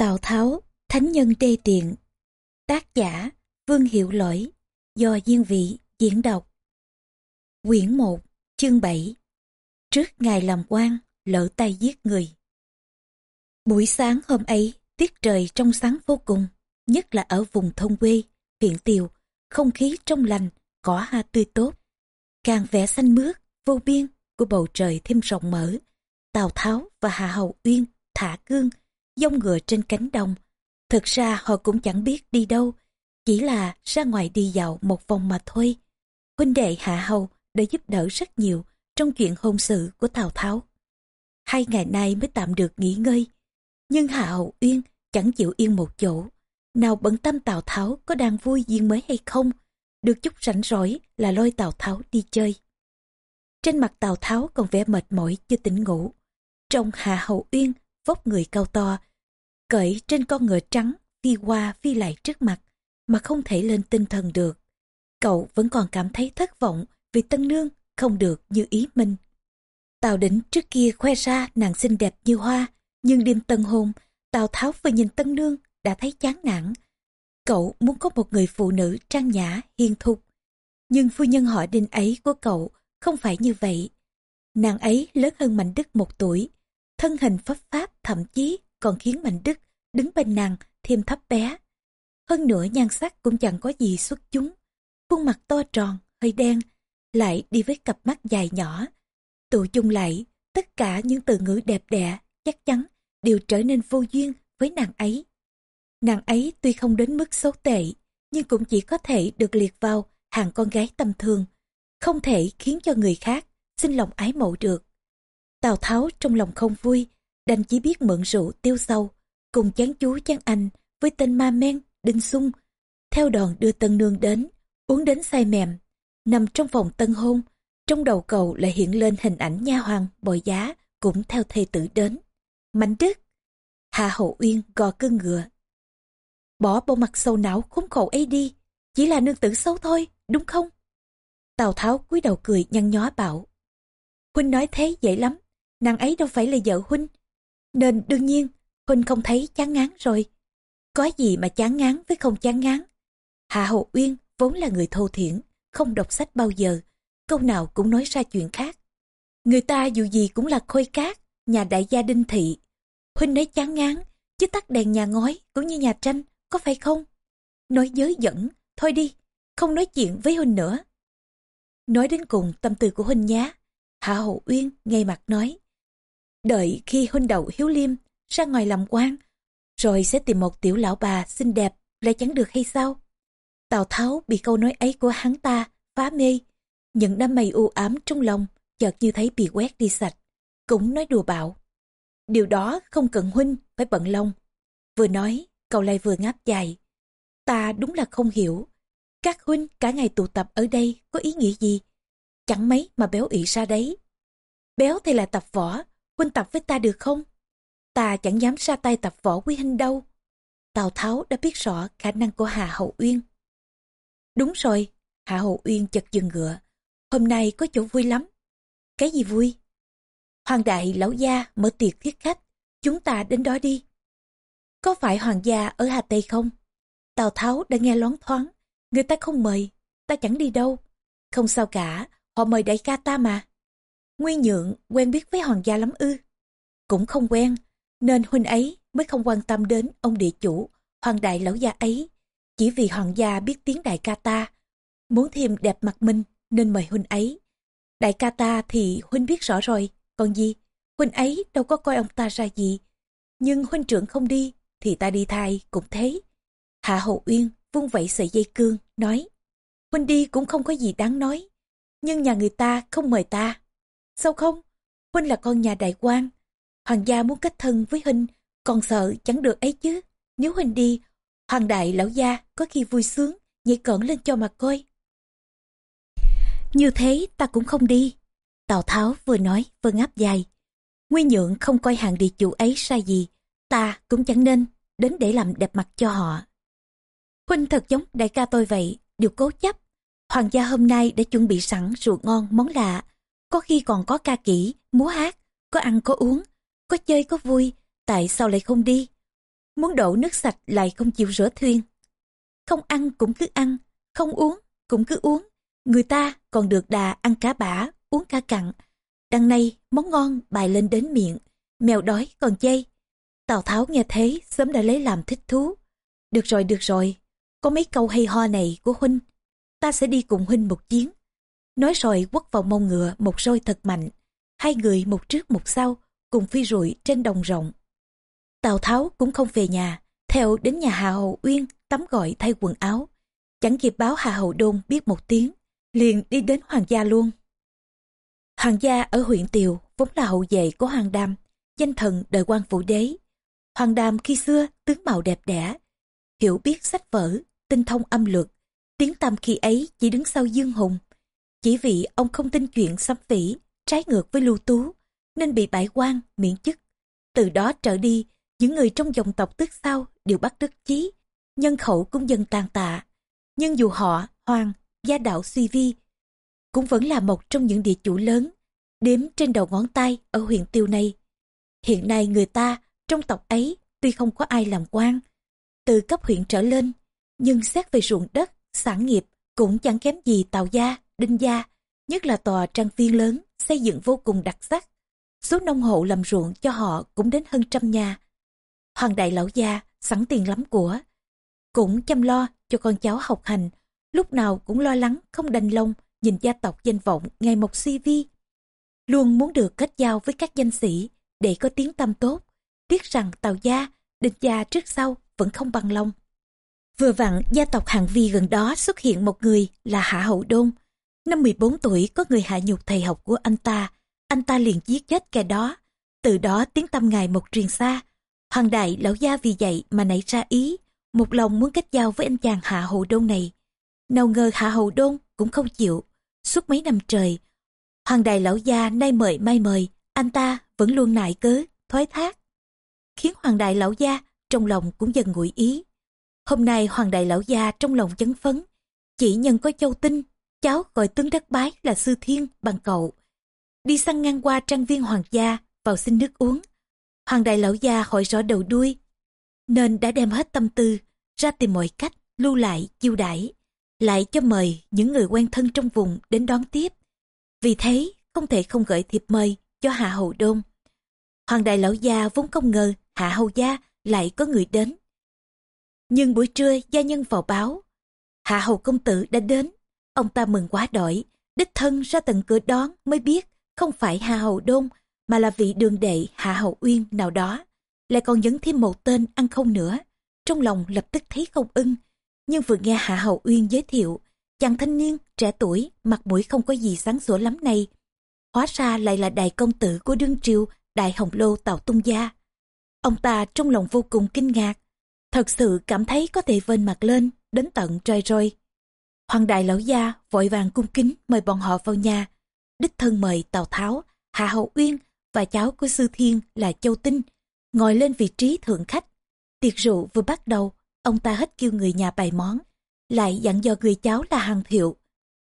Tào Tháo, Thánh Nhân Đê Tiện. Tác giả Vương Hiệu Lỗi Do Diên Vị diễn đọc. Quyển 1 Chương 7 Trước ngày làm quan lỡ tay giết người. Buổi sáng hôm ấy tiết trời trong sáng vô cùng Nhất là ở vùng thôn quê, huyện Tiều Không khí trong lành, cỏ hoa tươi tốt. Càng vẻ xanh mướt, vô biên của bầu trời thêm rộng mở Tào Tháo và Hạ Hậu Uyên thả cương dông ngựa trên cánh đồng. Thực ra họ cũng chẳng biết đi đâu, chỉ là ra ngoài đi dạo một vòng mà thôi. Huynh đệ Hạ Hầu đã giúp đỡ rất nhiều trong chuyện hôn sự của Tào Tháo. Hai ngày nay mới tạm được nghỉ ngơi, nhưng Hạ Hầu Uyên chẳng chịu yên một chỗ. Nào bận tâm Tào Tháo có đang vui duyên mới hay không, được chút rảnh rỗi là lôi Tào Tháo đi chơi. Trên mặt Tào Tháo còn vẻ mệt mỏi chưa tỉnh ngủ. Trong Hạ Hầu Uyên, vóc người cao to, cởi trên con ngựa trắng phi qua phi lại trước mặt mà không thể lên tinh thần được. Cậu vẫn còn cảm thấy thất vọng vì tân nương không được như ý mình. Tào đỉnh trước kia khoe ra nàng xinh đẹp như hoa, nhưng đêm tân hôn, Tào Tháo vừa nhìn tân nương đã thấy chán nản. Cậu muốn có một người phụ nữ trang nhã, hiền thục. Nhưng phu nhân họ đinh ấy của cậu không phải như vậy. Nàng ấy lớn hơn Mạnh Đức một tuổi, thân hình pháp pháp thậm chí còn khiến Mạnh Đức đứng bên nàng thêm thấp bé. Hơn nữa nhan sắc cũng chẳng có gì xuất chúng. Khuôn mặt to tròn, hơi đen, lại đi với cặp mắt dài nhỏ. Tụ chung lại, tất cả những từ ngữ đẹp đẽ, chắc chắn đều trở nên vô duyên với nàng ấy. Nàng ấy tuy không đến mức xấu tệ, nhưng cũng chỉ có thể được liệt vào hàng con gái tầm thường, không thể khiến cho người khác xin lòng ái mộ được. Tào Tháo trong lòng không vui, đành chỉ biết mượn rượu tiêu sâu, cùng chán chú chán anh với tên ma men, đinh sung. Theo đoàn đưa tân nương đến, uống đến say mềm, nằm trong phòng tân hôn, trong đầu cầu lại hiện lên hình ảnh nha hoàng bồi giá cũng theo thê tử đến. Mạnh đức, Hạ Hậu Uyên gò cưng ngựa. Bỏ bộ mặt sâu não khốn khổ ấy đi, chỉ là nương tử xấu thôi, đúng không? Tào Tháo cúi đầu cười nhăn nhó bảo. Huynh nói thế dễ lắm, nàng ấy đâu phải là vợ Huynh, nên đương nhiên, Huynh không thấy chán ngán rồi. Có gì mà chán ngán với không chán ngán. Hạ Hậu Uyên vốn là người thô thiển, không đọc sách bao giờ, câu nào cũng nói ra chuyện khác. Người ta dù gì cũng là khôi cát, nhà đại gia đinh thị. Huynh nói chán ngán, chứ tắt đèn nhà ngói cũng như nhà tranh, có phải không? Nói giới dẫn, thôi đi, không nói chuyện với Huynh nữa. Nói đến cùng tâm tư của Huynh nhá. Hạ Hậu Uyên ngay mặt nói. Đợi khi huynh đậu hiếu liêm ra ngoài làm quan, rồi sẽ tìm một tiểu lão bà xinh đẹp lại chẳng được hay sao? Tào Tháo bị câu nói ấy của hắn ta phá mê, những đám mây u ám trong lòng chợt như thấy bị quét đi sạch, cũng nói đùa bạo. Điều đó không cần huynh phải bận lòng. Vừa nói, cậu lại vừa ngáp dài. Ta đúng là không hiểu. Các huynh cả ngày tụ tập ở đây có ý nghĩa gì? Chẳng mấy mà béo ị ra đấy. Béo thì là tập võ, huynh tập với ta được không? Ta chẳng dám ra tay tập võ quý hình đâu. Tào Tháo đã biết rõ khả năng của Hà Hậu Uyên. Đúng rồi, Hạ Hậu Uyên chật dừng ngựa. Hôm nay có chỗ vui lắm. Cái gì vui? Hoàng đại lão gia mở tiệc thiết khách. Chúng ta đến đó đi. Có phải hoàng gia ở Hà Tây không? Tào Tháo đã nghe loáng thoáng. Người ta không mời, ta chẳng đi đâu. Không sao cả, họ mời đại ca ta mà. Nguyên nhượng quen biết với hoàng gia lắm ư. Cũng không quen, nên huynh ấy mới không quan tâm đến ông địa chủ, hoàng đại lão gia ấy. Chỉ vì hoàng gia biết tiếng đại ca ta, muốn thêm đẹp mặt mình nên mời huynh ấy. Đại ca ta thì huynh biết rõ rồi, còn gì, huynh ấy đâu có coi ông ta ra gì. Nhưng huynh trưởng không đi, thì ta đi thay cũng thế. Hạ Hậu Uyên vung vẩy sợi dây cương, nói, huynh đi cũng không có gì đáng nói, nhưng nhà người ta không mời ta. Sao không? Huynh là con nhà đại quan. Hoàng gia muốn kết thân với Huynh, còn sợ chẳng được ấy chứ. Nếu Huynh đi, Hoàng đại lão gia có khi vui sướng, nhảy cẩn lên cho mà coi. Như thế ta cũng không đi. Tào Tháo vừa nói vừa ngáp dài. Nguyên nhượng không coi hàng địa chủ ấy sai gì, ta cũng chẳng nên đến để làm đẹp mặt cho họ. Huynh thật giống đại ca tôi vậy, điều cố chấp. Hoàng gia hôm nay đã chuẩn bị sẵn rượu ngon món lạ, có khi còn có ca kỹ, múa hát, có ăn có uống, có chơi có vui, tại sao lại không đi? muốn đổ nước sạch lại không chịu rửa thuyền. Không ăn cũng cứ ăn, không uống cũng cứ uống. Người ta còn được đà ăn cá bả, uống cá cặn. Đằng này món ngon bài lên đến miệng, mèo đói còn chay. Tào Tháo nghe thế sớm đã lấy làm thích thú. Được rồi, được rồi, có mấy câu hay ho này của Huynh, ta sẽ đi cùng Huynh một chuyến. Nói rồi quất vào mông ngựa một roi thật mạnh, hai người một trước một sau cùng phi rụi trên đồng rộng. Tào Tháo cũng không về nhà, theo đến nhà Hà Hậu Uyên tắm gọi thay quần áo. Chẳng kịp báo Hà Hậu Đôn biết một tiếng, liền đi đến Hoàng gia luôn. Hoàng gia ở huyện Tiều vốn là hậu vệ của Hoàng Đam, danh thần đời quan phủ đế. Hoàng Đam khi xưa tướng mạo đẹp đẽ, hiểu biết sách vở, tinh thông âm luật. Tiếng tăm khi ấy chỉ đứng sau Dương Hùng. Chỉ vì ông không tin chuyện xâm vĩ, trái ngược với lưu tú, nên bị bãi quan, miễn chức. Từ đó trở đi, những người trong dòng tộc tước sau đều bắt đức chí, nhân khẩu cũng dần tàn tạ. Nhưng dù họ, hoàng, gia đạo suy vi, cũng vẫn là một trong những địa chủ lớn, đếm trên đầu ngón tay ở huyện tiêu này. Hiện nay người ta trong tộc ấy tuy không có ai làm quan, từ cấp huyện trở lên, nhưng xét về ruộng đất, sản nghiệp cũng chẳng kém gì Tàu Gia, Đinh Gia, nhất là tòa trang viên lớn, xây dựng vô cùng đặc sắc. Số nông hộ làm ruộng cho họ cũng đến hơn trăm nhà. Hoàng đại lão gia sẵn tiền lắm của, cũng chăm lo cho con cháu học hành, lúc nào cũng lo lắng không đành lòng nhìn gia tộc danh vọng ngày một suy vi. Luôn muốn được kết giao với các danh sĩ để có tiếng tâm tốt, tiếc rằng Tàu Gia, Đinh Gia trước sau vẫn không bằng lòng. Vừa vặn gia tộc Hạng Vi gần đó xuất hiện một người là Hạ Hậu Đôn. Năm 14 tuổi có người hạ nhục thầy học của anh ta, anh ta liền giết chết kẻ đó. Từ đó tiếng tâm ngài một truyền xa. Hoàng đại lão gia vì vậy mà nảy ra ý, một lòng muốn kết giao với anh chàng Hạ Hậu Đôn này. Nào ngờ Hạ Hậu Đôn cũng không chịu. Suốt mấy năm trời, Hoàng đại lão gia nay mời mai mời, anh ta vẫn luôn nại cớ, thoái thác. Khiến Hoàng đại lão gia trong lòng cũng dần nguội ý. Hôm nay Hoàng đại lão gia trong lòng chấn phấn, chỉ nhân có châu tinh, cháu gọi tướng đất bái là sư thiên bằng cậu. Đi săn ngang qua trang viên hoàng gia, vào xin nước uống. Hoàng đại lão gia hỏi rõ đầu đuôi, nên đã đem hết tâm tư, ra tìm mọi cách, lưu lại, chiêu đãi lại cho mời những người quen thân trong vùng đến đón tiếp. Vì thế, không thể không gửi thiệp mời cho Hạ Hầu Đôn. Hoàng đại lão gia vốn không ngờ Hạ Hầu gia lại có người đến. Nhưng buổi trưa gia nhân vào báo, Hạ Hầu công tử đã đến. Ông ta mừng quá đổi, đích thân ra tận cửa đón mới biết không phải Hạ Hầu Đôn mà là vị đường đệ Hạ Hầu Uyên nào đó. Lại còn dẫn thêm một tên ăn không nữa. Trong lòng lập tức thấy không ưng. Nhưng vừa nghe Hạ Hầu Uyên giới thiệu, chàng thanh niên, trẻ tuổi, mặt mũi không có gì sáng sủa lắm này. Hóa ra lại là đại công tử của đương triều, đại hồng lô Tào Tung Gia. Ông ta trong lòng vô cùng kinh ngạc, thật sự cảm thấy có thể vên mặt lên, đến tận trời rồi. Hoàng đại lão gia vội vàng cung kính mời bọn họ vào nhà, đích thân mời Tào Tháo, Hạ Hậu Uyên và cháu của Sư Thiên là Châu Tinh, ngồi lên vị trí thượng khách. Tiệc rượu vừa bắt đầu, ông ta hết kêu người nhà bày món, lại dặn dò người cháu là hàng thiệu.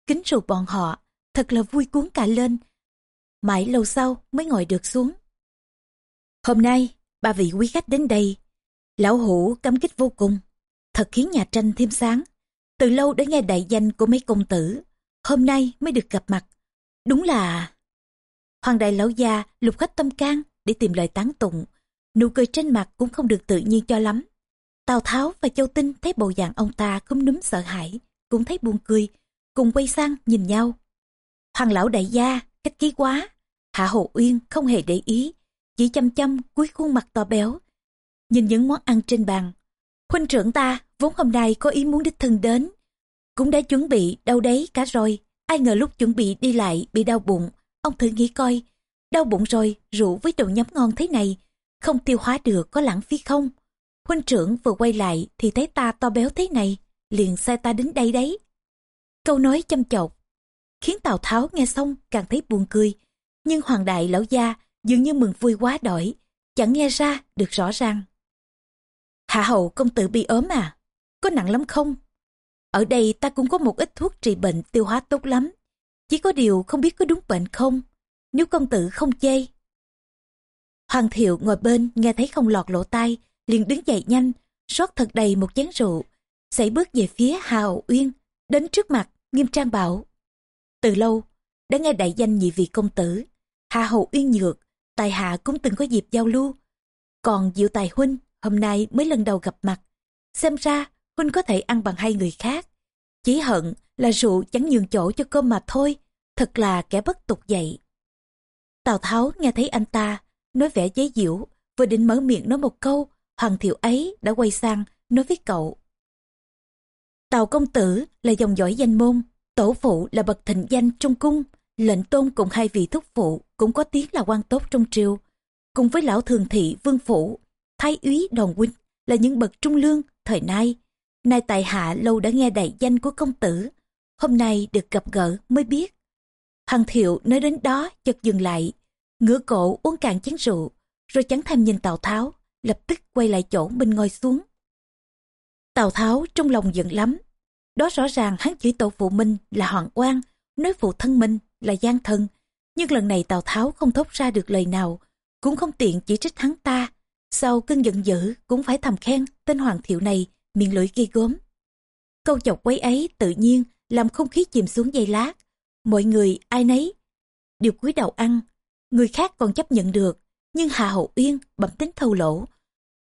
Kính rượu bọn họ, thật là vui cuốn cả lên. Mãi lâu sau mới ngồi được xuống. Hôm nay, ba vị quý khách đến đây. Lão hủ cảm kích vô cùng, thật khiến nhà tranh thêm sáng. Từ lâu đã nghe đại danh của mấy công tử, hôm nay mới được gặp mặt. Đúng là... Hoàng đại lão gia lục khách tâm can để tìm lời tán tụng. Nụ cười trên mặt cũng không được tự nhiên cho lắm. Tào Tháo và Châu Tinh thấy bộ dạng ông ta không núm sợ hãi, cũng thấy buồn cười, cùng quay sang nhìn nhau. Hoàng lão đại gia, cách ký quá. Hạ Hồ Uyên không hề để ý, chỉ chăm chăm cúi khuôn mặt to béo. Nhìn những món ăn trên bàn, huynh trưởng ta vốn hôm nay có ý muốn đích thân đến. Cũng đã chuẩn bị đâu đấy cả rồi, ai ngờ lúc chuẩn bị đi lại bị đau bụng. Ông thử nghĩ coi, đau bụng rồi, rượu với đồ nhắm ngon thế này, không tiêu hóa được có lãng phí không? Huynh trưởng vừa quay lại thì thấy ta to béo thế này, liền sai ta đến đây đấy. Câu nói chăm chọc, khiến Tào Tháo nghe xong càng thấy buồn cười. Nhưng Hoàng Đại Lão Gia dường như mừng vui quá đổi, chẳng nghe ra được rõ ràng. Hạ hậu công tử bị ốm à? Có nặng lắm không? Ở đây ta cũng có một ít thuốc trị bệnh tiêu hóa tốt lắm. Chỉ có điều không biết có đúng bệnh không? Nếu công tử không chê. Hoàng thiệu ngồi bên nghe thấy không lọt lỗ tai, liền đứng dậy nhanh, rót thật đầy một chén rượu, xảy bước về phía Hà Hậu Uyên, đến trước mặt, nghiêm trang bảo. Từ lâu, đã nghe đại danh nhị vị công tử, Hà Hậu Uyên nhược, tài hạ cũng từng có dịp giao lưu. Còn Diệu Tài Huynh, hôm nay mới lần đầu gặp mặt. Xem ra, Huynh có thể ăn bằng hai người khác. Chỉ hận là rượu chẳng nhường chỗ cho cơm mà thôi, thật là kẻ bất tục dậy. Tào Tháo nghe thấy anh ta, nói vẻ giấy diễu, vừa định mở miệng nói một câu, Hoàng thiệu ấy đã quay sang, nói với cậu. Tào công tử là dòng dõi danh môn, tổ phụ là bậc thịnh danh trong cung, lệnh tôn cùng hai vị thúc phụ cũng có tiếng là quan tốt trong triều. Cùng với lão thường thị vương phủ, thái úy đòn huynh là những bậc trung lương thời nay. Nay tại hạ lâu đã nghe đại danh của công tử, hôm nay được gặp gỡ mới biết. Hoàng thiệu nói đến đó chợt dừng lại, ngửa cổ uống cạn chén rượu, rồi chẳng thèm nhìn Tào Tháo, lập tức quay lại chỗ mình ngồi xuống. Tào Tháo trong lòng giận lắm, đó rõ ràng hắn chỉ tổ phụ mình là hoàng quan, nói phụ thân mình là gian thân. Nhưng lần này Tào Tháo không thốt ra được lời nào, cũng không tiện chỉ trích hắn ta. Sau cơn giận dữ cũng phải thầm khen tên hoàng thiệu này miệng lưỡi ghê gốm Câu chọc quấy ấy tự nhiên làm không khí chìm xuống dây lát. Mọi người ai nấy đều cúi đầu ăn, người khác còn chấp nhận được, nhưng Hà Hậu Uyên bẩm tính thâu lỗ.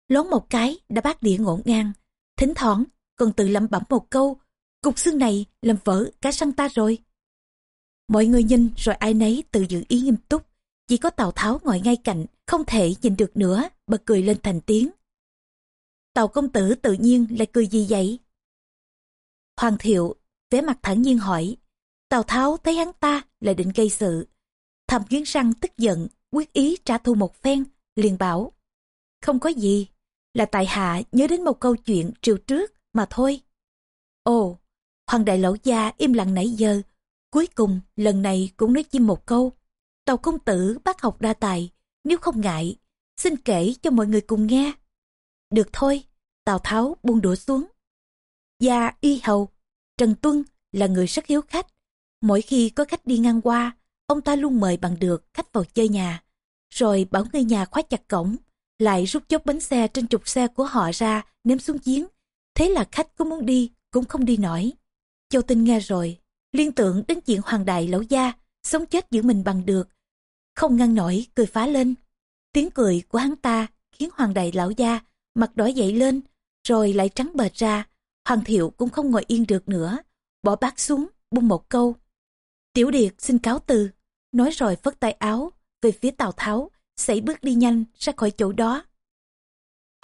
Lón một cái đã bát đĩa ngổn ngang, thỉnh thoảng còn tự lẩm bẩm một câu, cục xương này làm vỡ cả săn ta rồi. Mọi người nhìn rồi ai nấy tự giữ ý nghiêm túc, chỉ có Tào Tháo ngồi ngay cạnh, không thể nhìn được nữa, bật cười lên thành tiếng. Tào công tử tự nhiên lại cười gì vậy? Hoàng thiệu, vẻ mặt thản nhiên hỏi. Tào Tháo thấy hắn ta lại định gây sự. Thầm nghiến răng tức giận, quyết ý trả thù một phen, liền bảo. Không có gì, là tại hạ nhớ đến một câu chuyện triều trước mà thôi. Ồ, hoàng đại lão gia im lặng nãy giờ, cuối cùng lần này cũng nói chim một câu. Tàu công tử bác học đa tài, nếu không ngại, xin kể cho mọi người cùng nghe. Được thôi, Tào Tháo buông đũa xuống. Gia y hầu, Trần Tuân là người rất hiếu khách. Mỗi khi có khách đi ngang qua, ông ta luôn mời bằng được khách vào chơi nhà. Rồi bảo người nhà khóa chặt cổng, lại rút chốt bánh xe trên trục xe của họ ra ném xuống giếng. Thế là khách có muốn đi cũng không đi nổi. Châu Tinh nghe rồi, liên tưởng đến chuyện hoàng đại lão gia, sống chết giữ mình bằng được. Không ngăn nổi, cười phá lên. Tiếng cười của hắn ta khiến hoàng đại lão gia mặt đỏ dậy lên, rồi lại trắng bệt ra. Hoàng thiệu cũng không ngồi yên được nữa, bỏ bát xuống, bung một câu. Tiểu Điệt xin cáo từ, nói rồi phất tay áo, về phía Tào Tháo, xảy bước đi nhanh ra khỏi chỗ đó.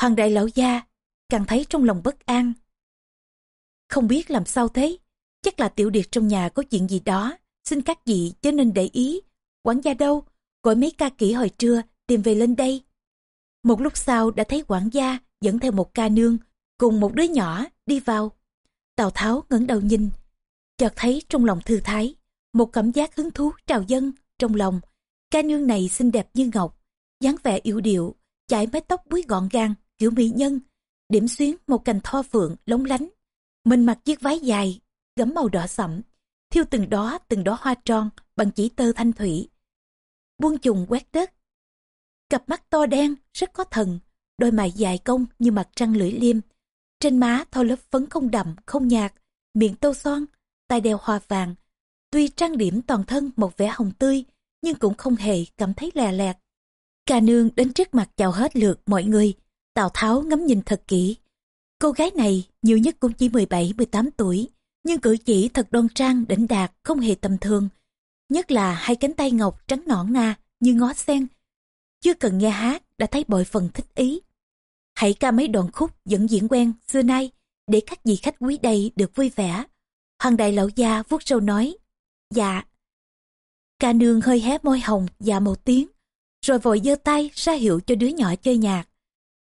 Hoàng đại lão gia càng thấy trong lòng bất an. Không biết làm sao thế, chắc là tiểu điệt trong nhà có chuyện gì đó, xin các vị cho nên để ý. Quản gia đâu, gọi mấy ca kỹ hồi trưa tìm về lên đây. Một lúc sau đã thấy quản gia dẫn theo một ca nương cùng một đứa nhỏ đi vào. Tào Tháo ngẩng đầu nhìn, chợt thấy trong lòng thư thái, một cảm giác hứng thú trào dâng trong lòng. Ca nương này xinh đẹp như ngọc, dáng vẻ yêu điệu, chải mái tóc búi gọn gàng, kiểu mỹ nhân, điểm xuyến một cành thoa phượng lóng lánh. Mình mặc chiếc váy dài, gấm màu đỏ sậm, thiêu từng đó từng đó hoa tròn bằng chỉ tơ thanh thủy. Buông trùng quét đất. Cặp mắt to đen, rất có thần, đôi mày dài cong như mặt trăng lưỡi liêm. Trên má thoa lớp phấn không đậm, không nhạt, miệng tô son, tai đeo hoa vàng. Tuy trang điểm toàn thân một vẻ hồng tươi, nhưng cũng không hề cảm thấy lè lẹt. cà nương đến trước mặt chào hết lượt mọi người. Tào Tháo ngắm nhìn thật kỹ. Cô gái này nhiều nhất cũng chỉ 17-18 tuổi, nhưng cử chỉ thật đoan trang đỉnh đạt không hề tầm thường. Nhất là hai cánh tay ngọc trắng nõn na như ngó sen. Chưa cần nghe hát đã thấy bội phần thích ý. Hãy ca mấy đoạn khúc dẫn diễn quen xưa nay để các vị khách quý đây được vui vẻ. Hoàng đại lão gia vuốt râu nói, dạ. Ca nương hơi hé môi hồng dạ một tiếng, rồi vội giơ tay ra hiệu cho đứa nhỏ chơi nhạc.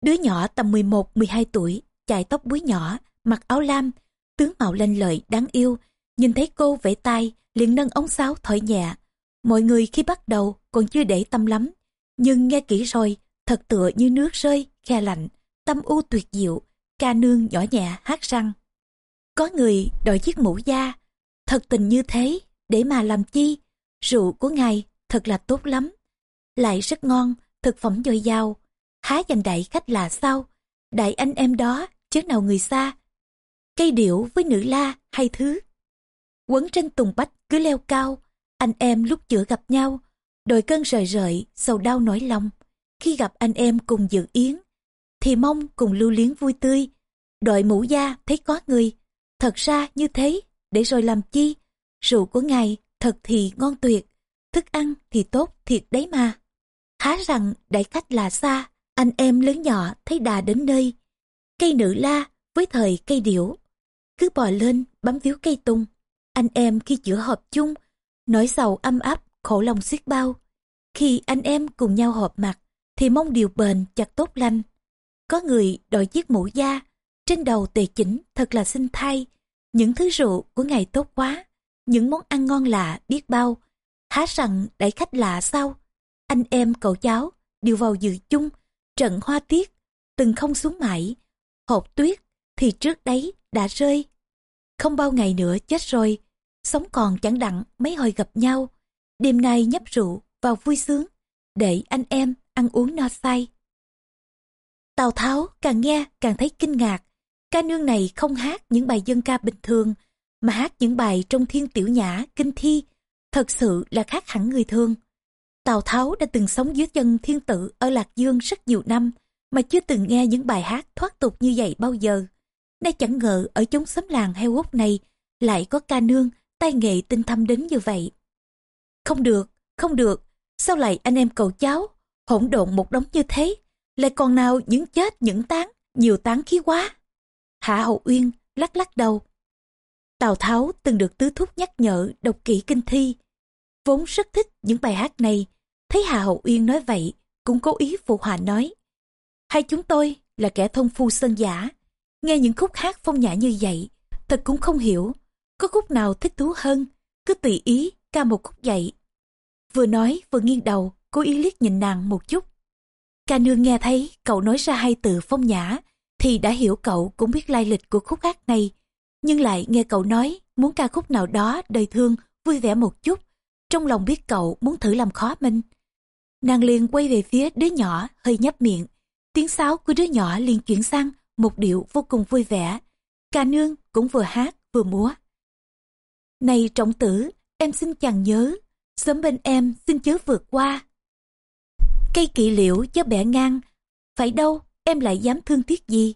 Đứa nhỏ tầm 11-12 tuổi, chải tóc búi nhỏ, mặc áo lam, tướng mạo lanh lợi đáng yêu. Nhìn thấy cô vẫy tay, liền nâng ống sáo thổi nhẹ. Mọi người khi bắt đầu còn chưa để tâm lắm, nhưng nghe kỹ rồi, thật tựa như nước rơi, khe lạnh, tâm u tuyệt diệu, ca nương nhỏ nhẹ hát răng. Có người đòi chiếc mũ da, thật tình như thế, để mà làm chi? Rượu của ngài thật là tốt lắm, lại rất ngon, thực phẩm dồi dào, há dành đại khách là sao? đại anh em đó chứ nào người xa cây điểu với nữ la hay thứ quấn trên tùng bách cứ leo cao anh em lúc chữa gặp nhau đôi cơn rời rợi, sầu đau nỗi lòng. Khi gặp anh em cùng dự yến, thì mong cùng lưu liếng vui tươi. Đội mũ da thấy có người. Thật ra như thế, để rồi làm chi? Rượu của ngài thật thì ngon tuyệt, thức ăn thì tốt thiệt đấy mà. Há rằng đại khách là xa, anh em lớn nhỏ thấy đà đến nơi. Cây nữ la với thời cây điểu, cứ bò lên bám víu cây tung. Anh em khi chữa hợp chung, nỗi sầu âm áp khổ lòng xiết bao. Khi anh em cùng nhau họp mặt, thì mong điều bền chặt tốt lành. Có người đội chiếc mũ da, trên đầu tề chỉnh thật là xinh thay. Những thứ rượu của ngày tốt quá, những món ăn ngon lạ biết bao. Há rằng đẩy khách lạ sao? Anh em, cậu cháu đều vào dự chung, trận hoa tiết, từng không xuống mãi. Hộp tuyết thì trước đấy đã rơi. Không bao ngày nữa chết rồi, sống còn chẳng đặng mấy hồi gặp nhau đêm nay nhấp rượu vào vui sướng, để anh em ăn uống no say. Tào tháo càng nghe càng thấy kinh ngạc. Ca nương này không hát những bài dân ca bình thường, mà hát những bài trong thiên tiểu nhã, kinh thi. Thật sự là khác hẳn người thường. Tào tháo đã từng sống dưới chân thiên tử ở lạc dương rất nhiều năm, mà chưa từng nghe những bài hát thoát tục như vậy bao giờ. Nay chẳng ngờ ở chốn xóm làng heo hút này lại có ca nương tay nghệ tinh thâm đến như vậy không được không được. Sao lại anh em cầu cháu hỗn độn một đống như thế? Lại còn nào những chết, những tán, nhiều tán khí quá? Hạ hậu uyên lắc lắc đầu. Tào tháo từng được tứ thúc nhắc nhở đọc kỹ kinh thi. Vốn rất thích những bài hát này. Thấy hạ hậu uyên nói vậy, cũng cố ý phụ họa nói. Hai chúng tôi là kẻ thông phu sơn giả. Nghe những khúc hát phong nhã như vậy, thật cũng không hiểu, có khúc nào thích thú hơn, cứ tùy ý ca một khúc dậy. Vừa nói, vừa nghiêng đầu, cố ý liếc nhìn nàng một chút. Ca nương nghe thấy, cậu nói ra hai từ phong nhã, thì đã hiểu cậu cũng biết lai lịch của khúc hát này. Nhưng lại nghe cậu nói, muốn ca khúc nào đó đời thương, vui vẻ một chút, trong lòng biết cậu muốn thử làm khó mình. Nàng liền quay về phía đứa nhỏ, hơi nhấp miệng. Tiếng sáo của đứa nhỏ liền chuyển sang một điệu vô cùng vui vẻ. Ca nương cũng vừa hát, vừa múa. Này trọng tử em xin chàng nhớ, sớm bên em xin chớ vượt qua. Cây kỵ liễu cho bẻ ngang, phải đâu em lại dám thương tiếc gì?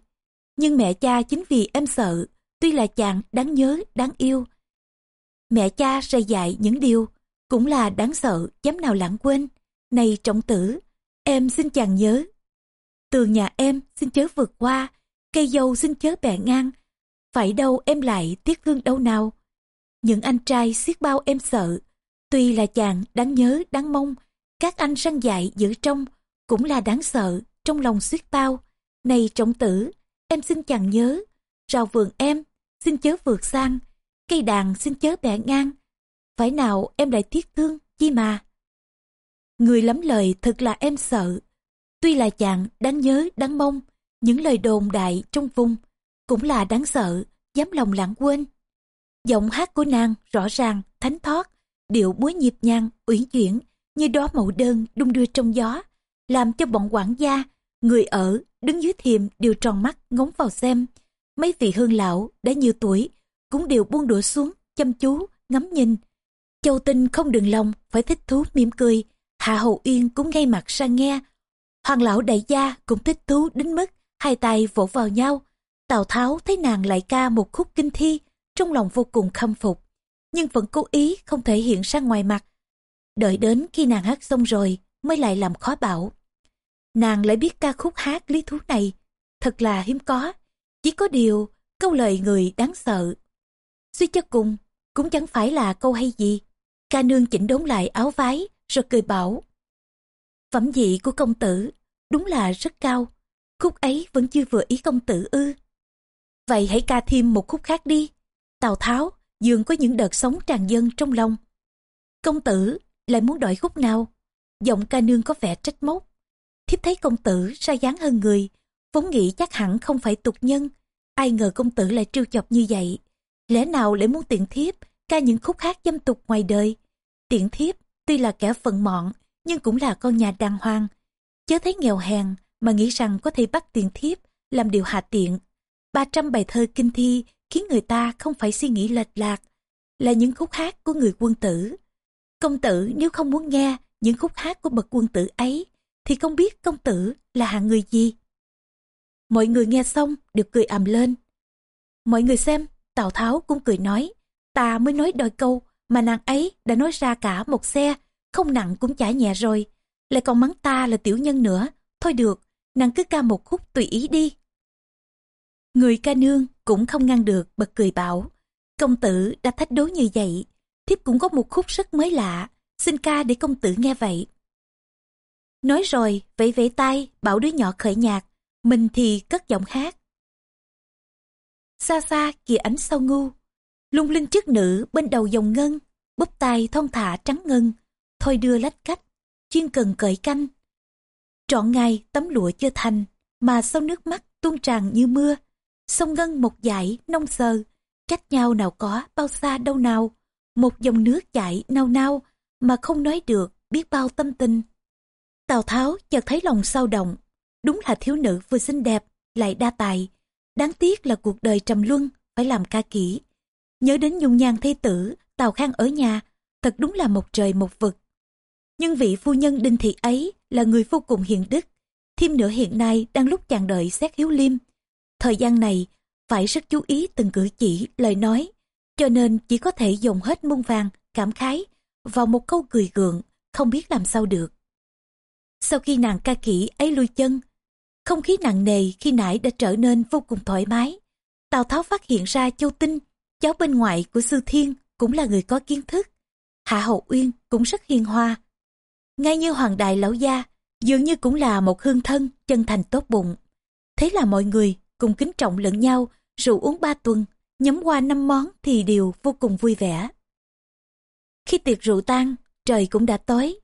Nhưng mẹ cha chính vì em sợ, tuy là chàng đáng nhớ, đáng yêu. Mẹ cha sẽ dạy những điều, cũng là đáng sợ, dám nào lãng quên. Này trọng tử, em xin chàng nhớ. Tường nhà em xin chớ vượt qua, cây dâu xin chớ bẻ ngang. Phải đâu em lại tiếc thương đâu nào? Những anh trai xiết bao em sợ. Tuy là chàng đáng nhớ, đáng mong, các anh săn dạy giữ trong cũng là đáng sợ trong lòng xiết bao. Này trọng tử, em xin chàng nhớ, rào vườn em, xin chớ vượt sang, cây đàn xin chớ bẻ ngang, phải nào em lại tiếc thương chi mà? Người lắm lời thật là em sợ. Tuy là chàng đáng nhớ, đáng mong, những lời đồn đại trong vùng cũng là đáng sợ, dám lòng lãng quên giọng hát của nàng rõ ràng, thánh thoát điệu múa nhịp nhàng, uyển chuyển, như đó mẫu đơn đung đưa trong gió, làm cho bọn quản gia, người ở, đứng dưới thiềm đều tròn mắt ngóng vào xem. Mấy vị hương lão đã nhiều tuổi, cũng đều buông đũa xuống, chăm chú, ngắm nhìn. Châu tinh không đừng lòng, phải thích thú, mỉm cười. Hạ hậu uyên cũng ngay mặt sang nghe. Hoàng lão đại gia cũng thích thú đến mức hai tay vỗ vào nhau. Tào tháo thấy nàng lại ca một khúc kinh thi trong lòng vô cùng khâm phục, nhưng vẫn cố ý không thể hiện ra ngoài mặt. Đợi đến khi nàng hát xong rồi mới lại làm khó bảo. Nàng lại biết ca khúc hát lý thú này thật là hiếm có, chỉ có điều câu lời người đáng sợ. Suy cho cùng, cũng chẳng phải là câu hay gì. Ca nương chỉnh đốn lại áo váy rồi cười bảo, phẩm vị của công tử đúng là rất cao, khúc ấy vẫn chưa vừa ý công tử ư. Vậy hãy ca thêm một khúc khác đi tào tháo, dường có những đợt sống tràn dân trong lòng. Công tử lại muốn đổi khúc nào? Giọng ca nương có vẻ trách móc. Thiếp thấy công tử ra dáng hơn người, vốn nghĩ chắc hẳn không phải tục nhân. Ai ngờ công tử lại trêu chọc như vậy. Lẽ nào lại muốn tiện thiếp ca những khúc hát dâm tục ngoài đời? Tiện thiếp tuy là kẻ phận mọn, nhưng cũng là con nhà đàng hoàng. Chớ thấy nghèo hèn mà nghĩ rằng có thể bắt tiện thiếp làm điều hạ tiện. 300 bài thơ kinh thi khiến người ta không phải suy nghĩ lệch lạc, là những khúc hát của người quân tử. Công tử nếu không muốn nghe những khúc hát của bậc quân tử ấy, thì không biết công tử là hạng người gì. Mọi người nghe xong đều cười ầm lên. Mọi người xem, Tào Tháo cũng cười nói, ta mới nói đôi câu mà nàng ấy đã nói ra cả một xe, không nặng cũng chả nhẹ rồi. Lại còn mắng ta là tiểu nhân nữa, thôi được, nàng cứ ca một khúc tùy ý đi. Người ca nương cũng không ngăn được bật cười bảo, công tử đã thách đố như vậy, thiếp cũng có một khúc rất mới lạ, xin ca để công tử nghe vậy. Nói rồi, vẫy vẫy tay, bảo đứa nhỏ khởi nhạc, mình thì cất giọng hát. Xa xa kìa ánh sao ngu, lung linh chức nữ bên đầu dòng ngân, búp tay thon thả trắng ngân, thôi đưa lách cách, chuyên cần cởi canh. Trọn ngày tấm lụa chưa thành, mà sau nước mắt tuôn tràn như mưa, sông ngân một dải nông sờ, cách nhau nào có bao xa đâu nào, một dòng nước chảy nao nao mà không nói được biết bao tâm tình. Tào Tháo chợt thấy lòng sao động, đúng là thiếu nữ vừa xinh đẹp, lại đa tài. Đáng tiếc là cuộc đời trầm luân, phải làm ca kỹ. Nhớ đến nhung nhan thi tử, Tào Khang ở nhà, thật đúng là một trời một vực. Nhưng vị phu nhân đinh thị ấy là người vô cùng hiền đức. Thêm nữa hiện nay đang lúc chàng đợi xét hiếu liêm. Thời gian này, phải rất chú ý từng cử chỉ, lời nói. Cho nên chỉ có thể dùng hết muôn vàng, cảm khái, vào một câu cười gượng, không biết làm sao được. Sau khi nàng ca kỹ ấy lui chân, không khí nặng nề khi nãy đã trở nên vô cùng thoải mái. Tào Tháo phát hiện ra Châu Tinh, cháu bên ngoại của Sư Thiên cũng là người có kiến thức. Hạ Hậu Uyên cũng rất hiền hòa. Ngay như Hoàng Đại Lão Gia, dường như cũng là một hương thân, chân thành tốt bụng. Thế là mọi người cùng kính trọng lẫn nhau, rượu uống ba tuần, nhấm qua năm món thì đều vô cùng vui vẻ. Khi tiệc rượu tan, trời cũng đã tối.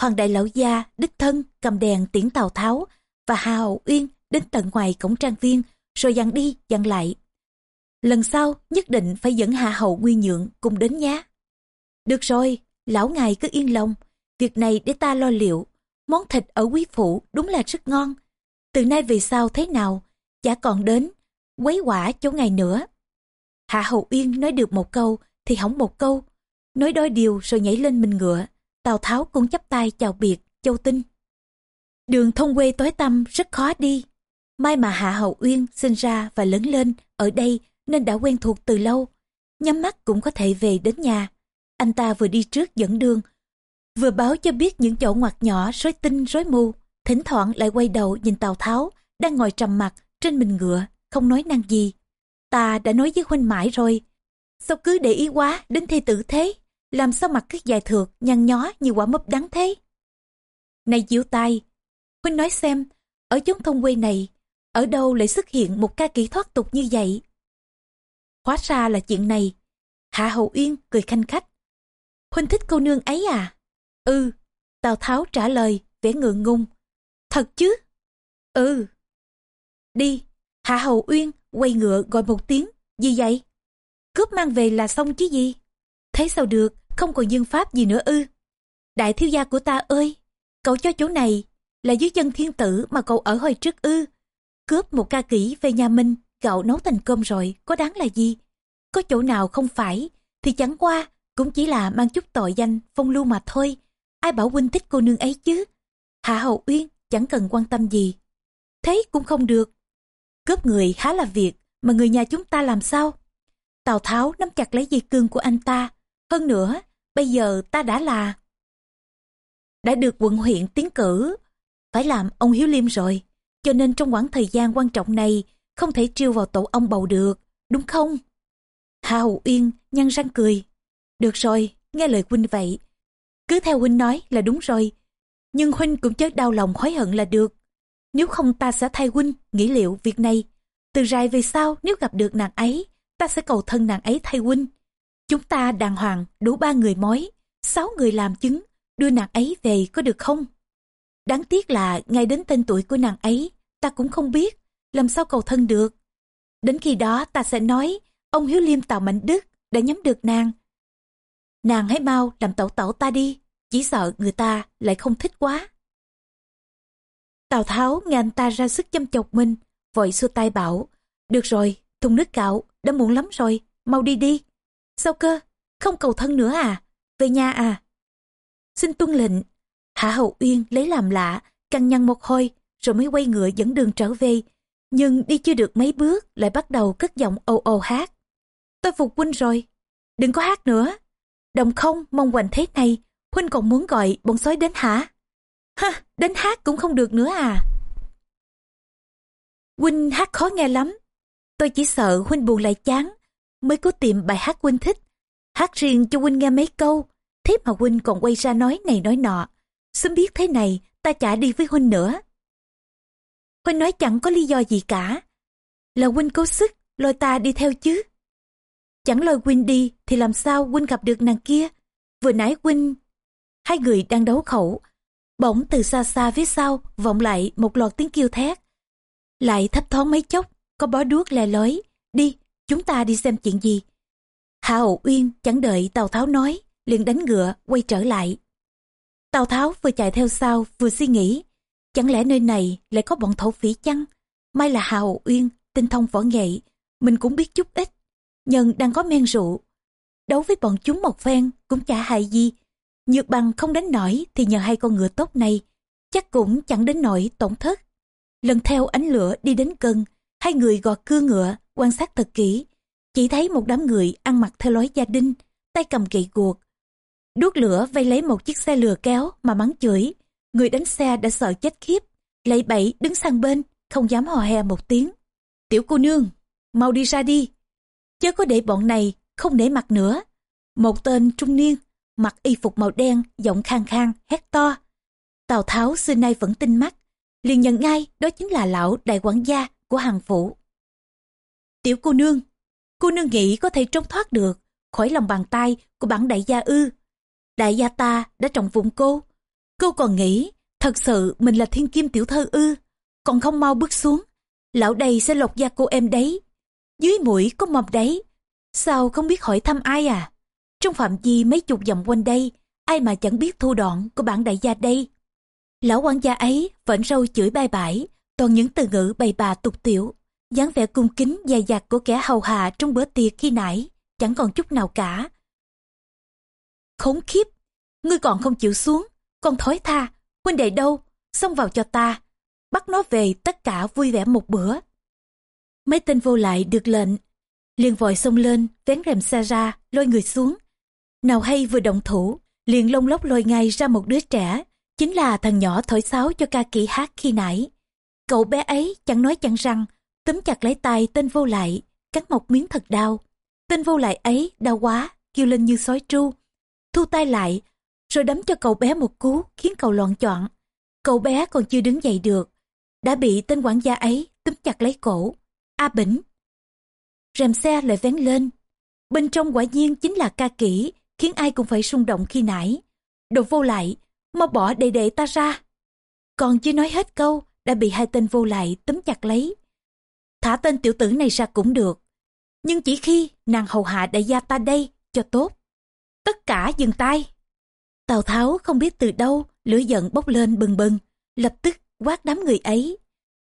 Hoàng đại lão gia, đích thân, cầm đèn tiễn Tào Tháo và Hà Hậu Uyên đến tận ngoài cổng trang viên, rồi dặn đi, dặn lại. Lần sau nhất định phải dẫn Hạ Hậu Nguyên Nhượng cùng đến nhé. Được rồi, lão ngài cứ yên lòng, việc này để ta lo liệu. Món thịt ở quý phủ đúng là rất ngon. Từ nay về sau thế nào, chả còn đến, quấy quả chỗ ngày nữa. Hạ Hậu Uyên nói được một câu thì hỏng một câu, nói đôi điều rồi nhảy lên mình ngựa. Tào Tháo cũng chắp tay chào biệt, châu tinh. Đường thông quê tối tăm rất khó đi. May mà Hạ Hậu Uyên sinh ra và lớn lên ở đây nên đã quen thuộc từ lâu. Nhắm mắt cũng có thể về đến nhà. Anh ta vừa đi trước dẫn đường, vừa báo cho biết những chỗ ngoặt nhỏ rối tinh rối mù. Thỉnh thoảng lại quay đầu nhìn Tào Tháo đang ngồi trầm mặt trên mình ngựa, không nói năng gì. Ta đã nói với huynh mãi rồi. Sao cứ để ý quá đến thê tử thế? Làm sao mặt cứ dài thượt, nhăn nhó như quả mấp đắng thế? Này diệu tai, huynh nói xem, ở chốn thông quê này, ở đâu lại xuất hiện một ca kỹ thoát tục như vậy? Hóa ra là chuyện này. Hạ Hậu Uyên cười khanh khách. Huynh thích cô nương ấy à? Ừ, Tào Tháo trả lời, vẻ ngượng ngung. Thật chứ? Ừ. Đi, Hạ hầu Uyên quay ngựa gọi một tiếng. Gì vậy? Cướp mang về là xong chứ gì? Thấy sao được, không còn dương pháp gì nữa ư. Đại thiếu gia của ta ơi, cậu cho chỗ này là dưới chân thiên tử mà cậu ở hồi trước ư. Cướp một ca kỹ về nhà mình, gạo nấu thành cơm rồi, có đáng là gì? Có chỗ nào không phải, thì chẳng qua, cũng chỉ là mang chút tội danh, phong lưu mà thôi. Ai bảo huynh thích cô nương ấy chứ? Hạ hầu Uyên chẳng cần quan tâm gì. Thế cũng không được. Cướp người há là việc, mà người nhà chúng ta làm sao? Tào Tháo nắm chặt lấy dây cương của anh ta. Hơn nữa, bây giờ ta đã là... Đã được quận huyện tiến cử, phải làm ông Hiếu Liêm rồi. Cho nên trong khoảng thời gian quan trọng này, không thể trêu vào tổ ông bầu được, đúng không? Hạ Hậu Uyên nhăn răng cười. Được rồi, nghe lời huynh vậy. Cứ theo huynh nói là đúng rồi. Nhưng huynh cũng chớ đau lòng hối hận là được. Nếu không ta sẽ thay huynh nghĩ liệu việc này. Từ rày về sau nếu gặp được nàng ấy, ta sẽ cầu thân nàng ấy thay huynh. Chúng ta đàng hoàng đủ ba người mối, sáu người làm chứng, đưa nàng ấy về có được không? Đáng tiếc là ngay đến tên tuổi của nàng ấy, ta cũng không biết, làm sao cầu thân được. Đến khi đó ta sẽ nói, ông Hiếu Liêm Tào Mạnh Đức đã nhắm được nàng. Nàng hãy mau làm tẩu tẩu ta đi, chỉ sợ người ta lại không thích quá. Tào Tháo nghe anh ta ra sức chăm chọc mình, vội xua tay bảo. Được rồi, thùng nước gạo, đã muộn lắm rồi, mau đi đi. Sao cơ, không cầu thân nữa à? Về nhà à? Xin tuân lệnh. Hạ Hậu Uyên lấy làm lạ, căng nhăn một hồi, rồi mới quay ngựa dẫn đường trở về. Nhưng đi chưa được mấy bước, lại bắt đầu cất giọng ồ ồ hát. Tôi phục huynh rồi, đừng có hát nữa. Đồng không mong hoành thế này, huynh còn muốn gọi bọn sói đến hả? Ha, đến hát cũng không được nữa à? Huynh hát khó nghe lắm. Tôi chỉ sợ huynh buồn lại chán, mới cố tìm bài hát huynh thích. Hát riêng cho huynh nghe mấy câu, thế mà huynh còn quay ra nói này nói nọ. Sớm biết thế này, ta chả đi với huynh nữa. Huynh nói chẳng có lý do gì cả. Là huynh cố sức, lôi ta đi theo chứ. Chẳng lôi huynh đi thì làm sao huynh gặp được nàng kia. Vừa nãy huynh... Hai người đang đấu khẩu. Bỗng từ xa xa phía sau vọng lại một loạt tiếng kêu thét. Lại thấp thoáng mấy chốc, có bó đuốc lè lói. Đi, chúng ta đi xem chuyện gì. Hạ Hậu Uyên chẳng đợi Tào Tháo nói, liền đánh ngựa quay trở lại. Tào Tháo vừa chạy theo sau vừa suy nghĩ, chẳng lẽ nơi này lại có bọn thổ phỉ chăng? May là Hạ Hậu Uyên tinh thông võ nghệ, mình cũng biết chút ít, nhân đang có men rượu. Đấu với bọn chúng một phen cũng chả hại gì, nhược bằng không đánh nổi thì nhờ hai con ngựa tốt này, chắc cũng chẳng đến nổi tổn thất. Lần theo ánh lửa đi đến cân, hai người gọt cưa ngựa, quan sát thật kỹ, chỉ thấy một đám người ăn mặc theo lối gia đình, tay cầm gậy guộc. Đuốc lửa vây lấy một chiếc xe lừa kéo mà mắng chửi. Người đánh xe đã sợ chết khiếp, lạy bậy đứng sang bên, không dám hò hè một tiếng. Tiểu cô nương, mau đi ra đi. Chớ có để bọn này không để mặt nữa. Một tên trung niên, mặc y phục màu đen, giọng khang khang, hét to. Tào Tháo xưa nay vẫn tinh mắt, liền nhận ngay đó chính là lão đại quản gia của hàng phủ. Tiểu cô nương, cô nương nghĩ có thể trốn thoát được khỏi lòng bàn tay của bản đại gia ư. Đại gia ta đã trọng vụng cô. Cô còn nghĩ thật sự mình là thiên kim tiểu thơ ư. Còn không mau bước xuống. Lão đây sẽ lột da cô em đấy. Dưới mũi có mầm đấy. Sao không biết hỏi thăm ai à? Trong phạm vi mấy chục dặm quanh đây, ai mà chẳng biết thu đoạn của bản đại gia đây. Lão quan gia ấy vẫn râu chửi bay bãi, toàn những từ ngữ bày bà tục tiểu, dáng vẻ cung kính dài dặt của kẻ hầu hạ trong bữa tiệc khi nãy, chẳng còn chút nào cả. Khốn khiếp, ngươi còn không chịu xuống, con thói tha, huynh đệ đâu, xông vào cho ta, bắt nó về tất cả vui vẻ một bữa. Mấy tên vô lại được lệnh, liền vội xông lên, vén rèm xe ra, lôi người xuống. Nào hay vừa động thủ, liền lông lốc lôi ngay ra một đứa trẻ, chính là thằng nhỏ thổi sáo cho ca kỹ hát khi nãy. Cậu bé ấy chẳng nói chẳng rằng, túm chặt lấy tay tên vô lại, cắn một miếng thật đau. Tên vô lại ấy đau quá, kêu lên như sói tru. Thu tay lại, rồi đấm cho cậu bé một cú khiến cậu loạn chọn. Cậu bé còn chưa đứng dậy được, đã bị tên quản gia ấy túm chặt lấy cổ. A Bỉnh. Rèm xe lại vén lên. Bên trong quả nhiên chính là ca kỹ, khiến ai cũng phải rung động khi nãy. Đồ vô lại, mau bỏ đệ đệ ta ra. Còn chưa nói hết câu, đã bị hai tên vô lại túm chặt lấy. Thả tên tiểu tử này ra cũng được. Nhưng chỉ khi nàng hầu hạ đại gia ta đây cho tốt. Tất cả dừng tay. Tào Tháo không biết từ đâu lửa giận bốc lên bừng bừng, lập tức quát đám người ấy.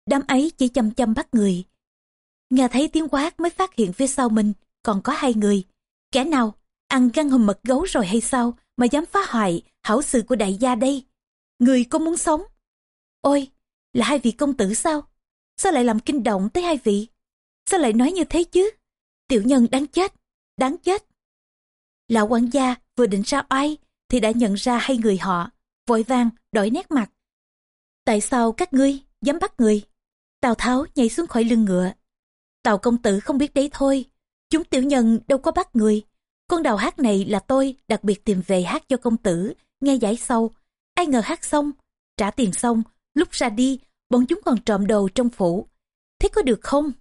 Đám ấy chỉ chăm chăm bắt người. Nghe thấy tiếng quát mới phát hiện phía sau mình còn có hai người. Kẻ nào ăn gan hùm mật gấu rồi hay sao mà dám phá hoại hảo sự của đại gia đây? Người có muốn sống? Ôi, là hai vị công tử sao? Sao lại làm kinh động tới hai vị? Sao lại nói như thế chứ? Tiểu nhân đáng chết, đáng chết. Lão quản gia vừa định ra oai thì đã nhận ra hai người họ, vội vàng đổi nét mặt. Tại sao các ngươi dám bắt người? Tào Tháo nhảy xuống khỏi lưng ngựa. Tào công tử không biết đấy thôi, chúng tiểu nhân đâu có bắt người. Con đào hát này là tôi đặc biệt tìm về hát cho công tử, nghe giải sâu. Ai ngờ hát xong, trả tiền xong, lúc ra đi, bọn chúng còn trộm đồ trong phủ. Thế có được không?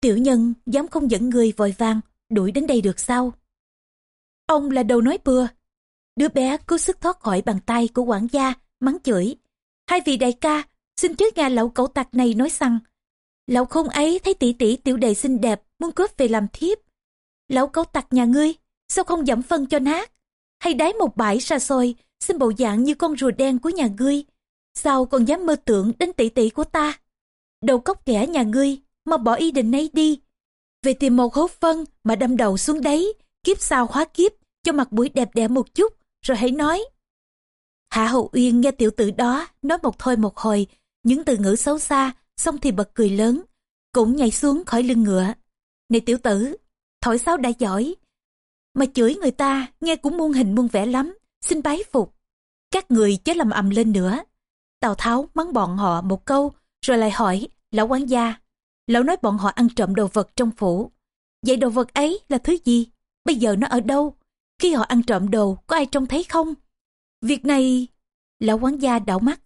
Tiểu nhân dám không dẫn người vội vàng, đuổi đến đây được sao? Ông là đầu nói bừa. Đứa bé cố sức thoát khỏi bàn tay của quản gia, mắng chửi. Hai vị đại ca, xin trước nhà lão cẩu tặc này nói rằng, lão không ấy thấy tỷ tỷ tiểu đệ xinh đẹp, muốn cướp về làm thiếp. Lão cẩu tặc nhà ngươi, sao không dẫm phân cho nát? Hay đáy một bãi xa xôi, xin bộ dạng như con rùa đen của nhà ngươi. Sao còn dám mơ tưởng đến tỷ tỷ của ta? đầu cốc kẻ nhà ngươi, mà bỏ ý định ấy đi. Về tìm một hố phân mà đâm đầu xuống đấy, kiếp sau hóa kiếp, cho mặt mũi đẹp đẽ một chút, rồi hãy nói. Hạ Hậu Uyên nghe tiểu tử đó nói một thôi một hồi, những từ ngữ xấu xa, xong thì bật cười lớn, cũng nhảy xuống khỏi lưng ngựa. Này tiểu tử, thổi sáo đã giỏi, mà chửi người ta nghe cũng muôn hình muôn vẻ lắm, xin bái phục. Các người chớ làm ầm lên nữa. Tào Tháo mắng bọn họ một câu, rồi lại hỏi, lão quán gia. Lão nói bọn họ ăn trộm đồ vật trong phủ. Vậy đồ vật ấy là thứ gì? Bây giờ nó ở đâu? Khi họ ăn trộm đồ, có ai trông thấy không? Việc này... Lão quán gia đảo mắt.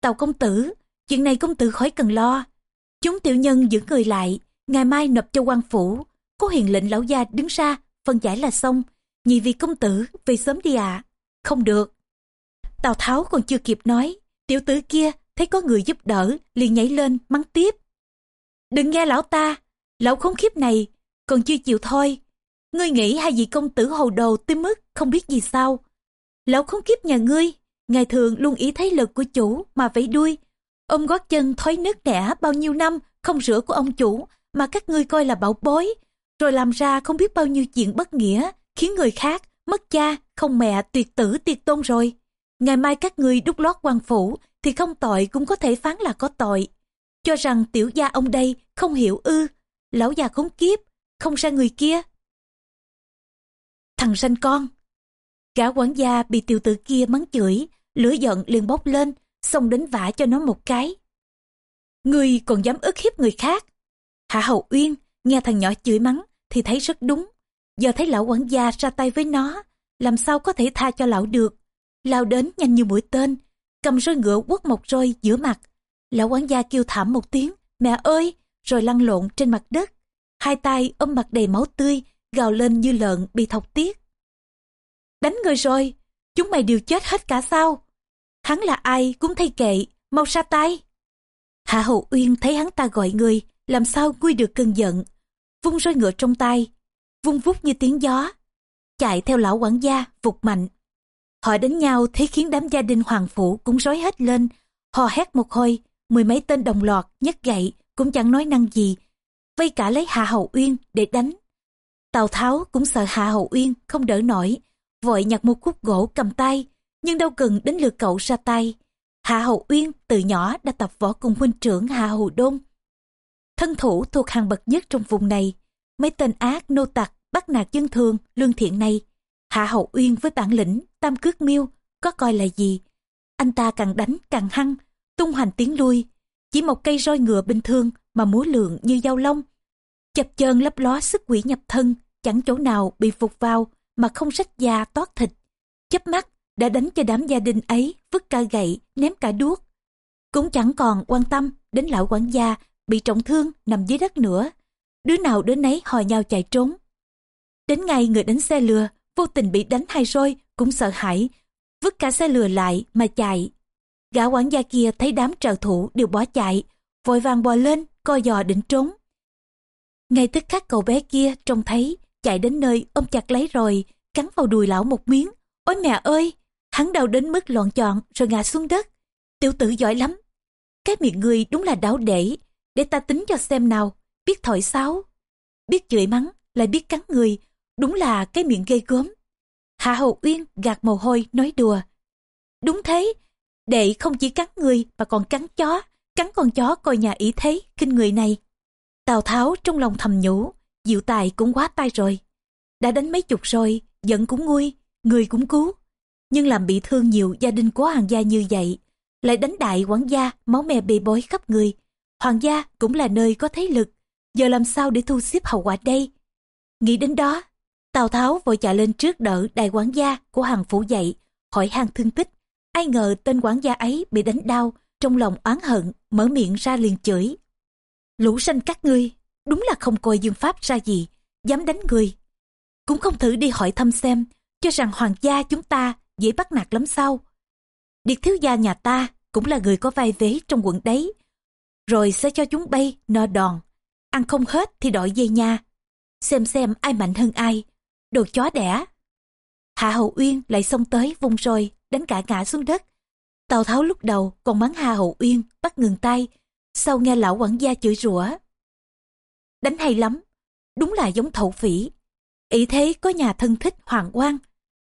Tào công tử, chuyện này công tử khỏi cần lo. Chúng tiểu nhân giữ người lại, ngày mai nộp cho quan phủ. Có hiền lệnh lão gia đứng ra, phân giải là xong. Nhị vị công tử, về sớm đi ạ. Không được. Tào Tháo còn chưa kịp nói, tiểu tử kia thấy có người giúp đỡ, liền nhảy lên, mắng tiếp. Đừng nghe lão ta, lão khốn khiếp này, còn chưa chịu thôi. Ngươi nghĩ hai vị công tử hầu đầu tới mức không biết gì sao. Lão khốn kiếp nhà ngươi, ngày thường luôn ý thấy lực của chủ mà vẫy đuôi. Ôm gót chân thói nước đẻ bao nhiêu năm không rửa của ông chủ mà các ngươi coi là bảo bối. Rồi làm ra không biết bao nhiêu chuyện bất nghĩa, khiến người khác mất cha, không mẹ, tuyệt tử, tuyệt tôn rồi. Ngày mai các ngươi đúc lót quan phủ thì không tội cũng có thể phán là có tội. Cho rằng tiểu gia ông đây không hiểu ư, lão già khốn kiếp, không ra người kia. Thằng sanh con. Gã quản gia bị tiểu tử kia mắng chửi, lửa giận liền bốc lên, xong đến vả cho nó một cái. Người còn dám ức hiếp người khác. Hạ Hậu Uyên nghe thằng nhỏ chửi mắng thì thấy rất đúng. Giờ thấy lão quản gia ra tay với nó, làm sao có thể tha cho lão được. Lao đến nhanh như mũi tên, cầm roi ngựa quất một roi giữa mặt. Lão quản gia kêu thảm một tiếng, mẹ ơi, rồi lăn lộn trên mặt đất. Hai tay ôm mặt đầy máu tươi, gào lên như lợn bị thọc tiết. Đánh người rồi, chúng mày đều chết hết cả sao? Hắn là ai cũng thay kệ, mau ra tay. Hạ Hậu Uyên thấy hắn ta gọi người, làm sao nguôi được cơn giận. Vung roi ngựa trong tay, vung vút như tiếng gió. Chạy theo lão quản gia, vụt mạnh. Họ đánh nhau thế khiến đám gia đình hoàng phủ cũng rối hết lên. Họ hét một hồi, mười mấy tên đồng loạt, nhấc gậy, cũng chẳng nói năng gì. Vây cả lấy Hạ Hậu Uyên để đánh. Tào Tháo cũng sợ Hạ Hậu Uyên không đỡ nổi, vội nhặt một khúc gỗ cầm tay, nhưng đâu cần đến lượt cậu ra tay. Hạ Hậu Uyên từ nhỏ đã tập võ cùng huynh trưởng Hạ Hậu Đôn. Thân thủ thuộc hàng bậc nhất trong vùng này, mấy tên ác nô tặc bắt nạt dân thường lương thiện này. Hạ Hậu Uyên với bản lĩnh tam cước miêu có coi là gì. Anh ta càng đánh càng hăng, tung hoành tiến lui. Chỉ một cây roi ngựa bình thường mà múa lượng như dao lông. Chập chờn lấp ló sức quỷ nhập thân, chẳng chỗ nào bị phục vào mà không rách da toát thịt. Chớp mắt đã đánh cho đám gia đình ấy vứt cả gậy, ném cả đuốc. Cũng chẳng còn quan tâm đến lão quản gia bị trọng thương nằm dưới đất nữa. Đứa nào đứa nấy hò nhau chạy trốn. Đến ngày người đánh xe lừa, vô tình bị đánh hai roi cũng sợ hãi, vứt cả xe lừa lại mà chạy. Gã quản gia kia thấy đám trợ thủ đều bỏ chạy, vội vàng bò lên, co giò định trốn. Ngay tức khắc cậu bé kia trông thấy, chạy đến nơi ôm chặt lấy rồi, cắn vào đùi lão một miếng. Ôi mẹ ơi! Hắn đau đến mức loạn chọn rồi ngã xuống đất. Tiểu tử giỏi lắm. Cái miệng người đúng là đảo để, để ta tính cho xem nào. Biết thổi sáo, biết chửi mắng, lại biết cắn người. Đúng là cái miệng ghê gớm. Hạ Hậu Uyên gạt mồ hôi nói đùa. Đúng thế, đệ không chỉ cắn người mà còn cắn chó, cắn con chó coi nhà ý thế, kinh người này. Tào Tháo trong lòng thầm nhủ, diệu tài cũng quá tay rồi. Đã đánh mấy chục rồi, giận cũng nguôi, người cũng cứu. Nhưng làm bị thương nhiều gia đình của hoàng gia như vậy, lại đánh đại quản gia, máu me bê bối khắp người. Hoàng gia cũng là nơi có thế lực, giờ làm sao để thu xếp hậu quả đây? Nghĩ đến đó, Tào Tháo vội chạy lên trước đỡ đại quản gia của hàng phủ dậy, hỏi hàng thương tích. Ai ngờ tên quản gia ấy bị đánh đau, trong lòng oán hận, mở miệng ra liền chửi. Lũ sanh các ngươi, đúng là không coi dương pháp ra gì, dám đánh người. Cũng không thử đi hỏi thăm xem, cho rằng hoàng gia chúng ta dễ bắt nạt lắm sao. Điệt thiếu gia nhà ta cũng là người có vai vế trong quận đấy. Rồi sẽ cho chúng bay, no đòn. Ăn không hết thì đội dây nha. Xem xem ai mạnh hơn ai, đồ chó đẻ. Hạ Hậu Uyên lại xông tới vung rồi, đánh cả ngã xuống đất. Tào Tháo lúc đầu còn mắng Hạ Hậu Uyên bắt ngừng tay, sau nghe lão quản gia chửi rủa. Đánh hay lắm, đúng là giống thổ phỉ. ý thế có nhà thân thích hoàng quan,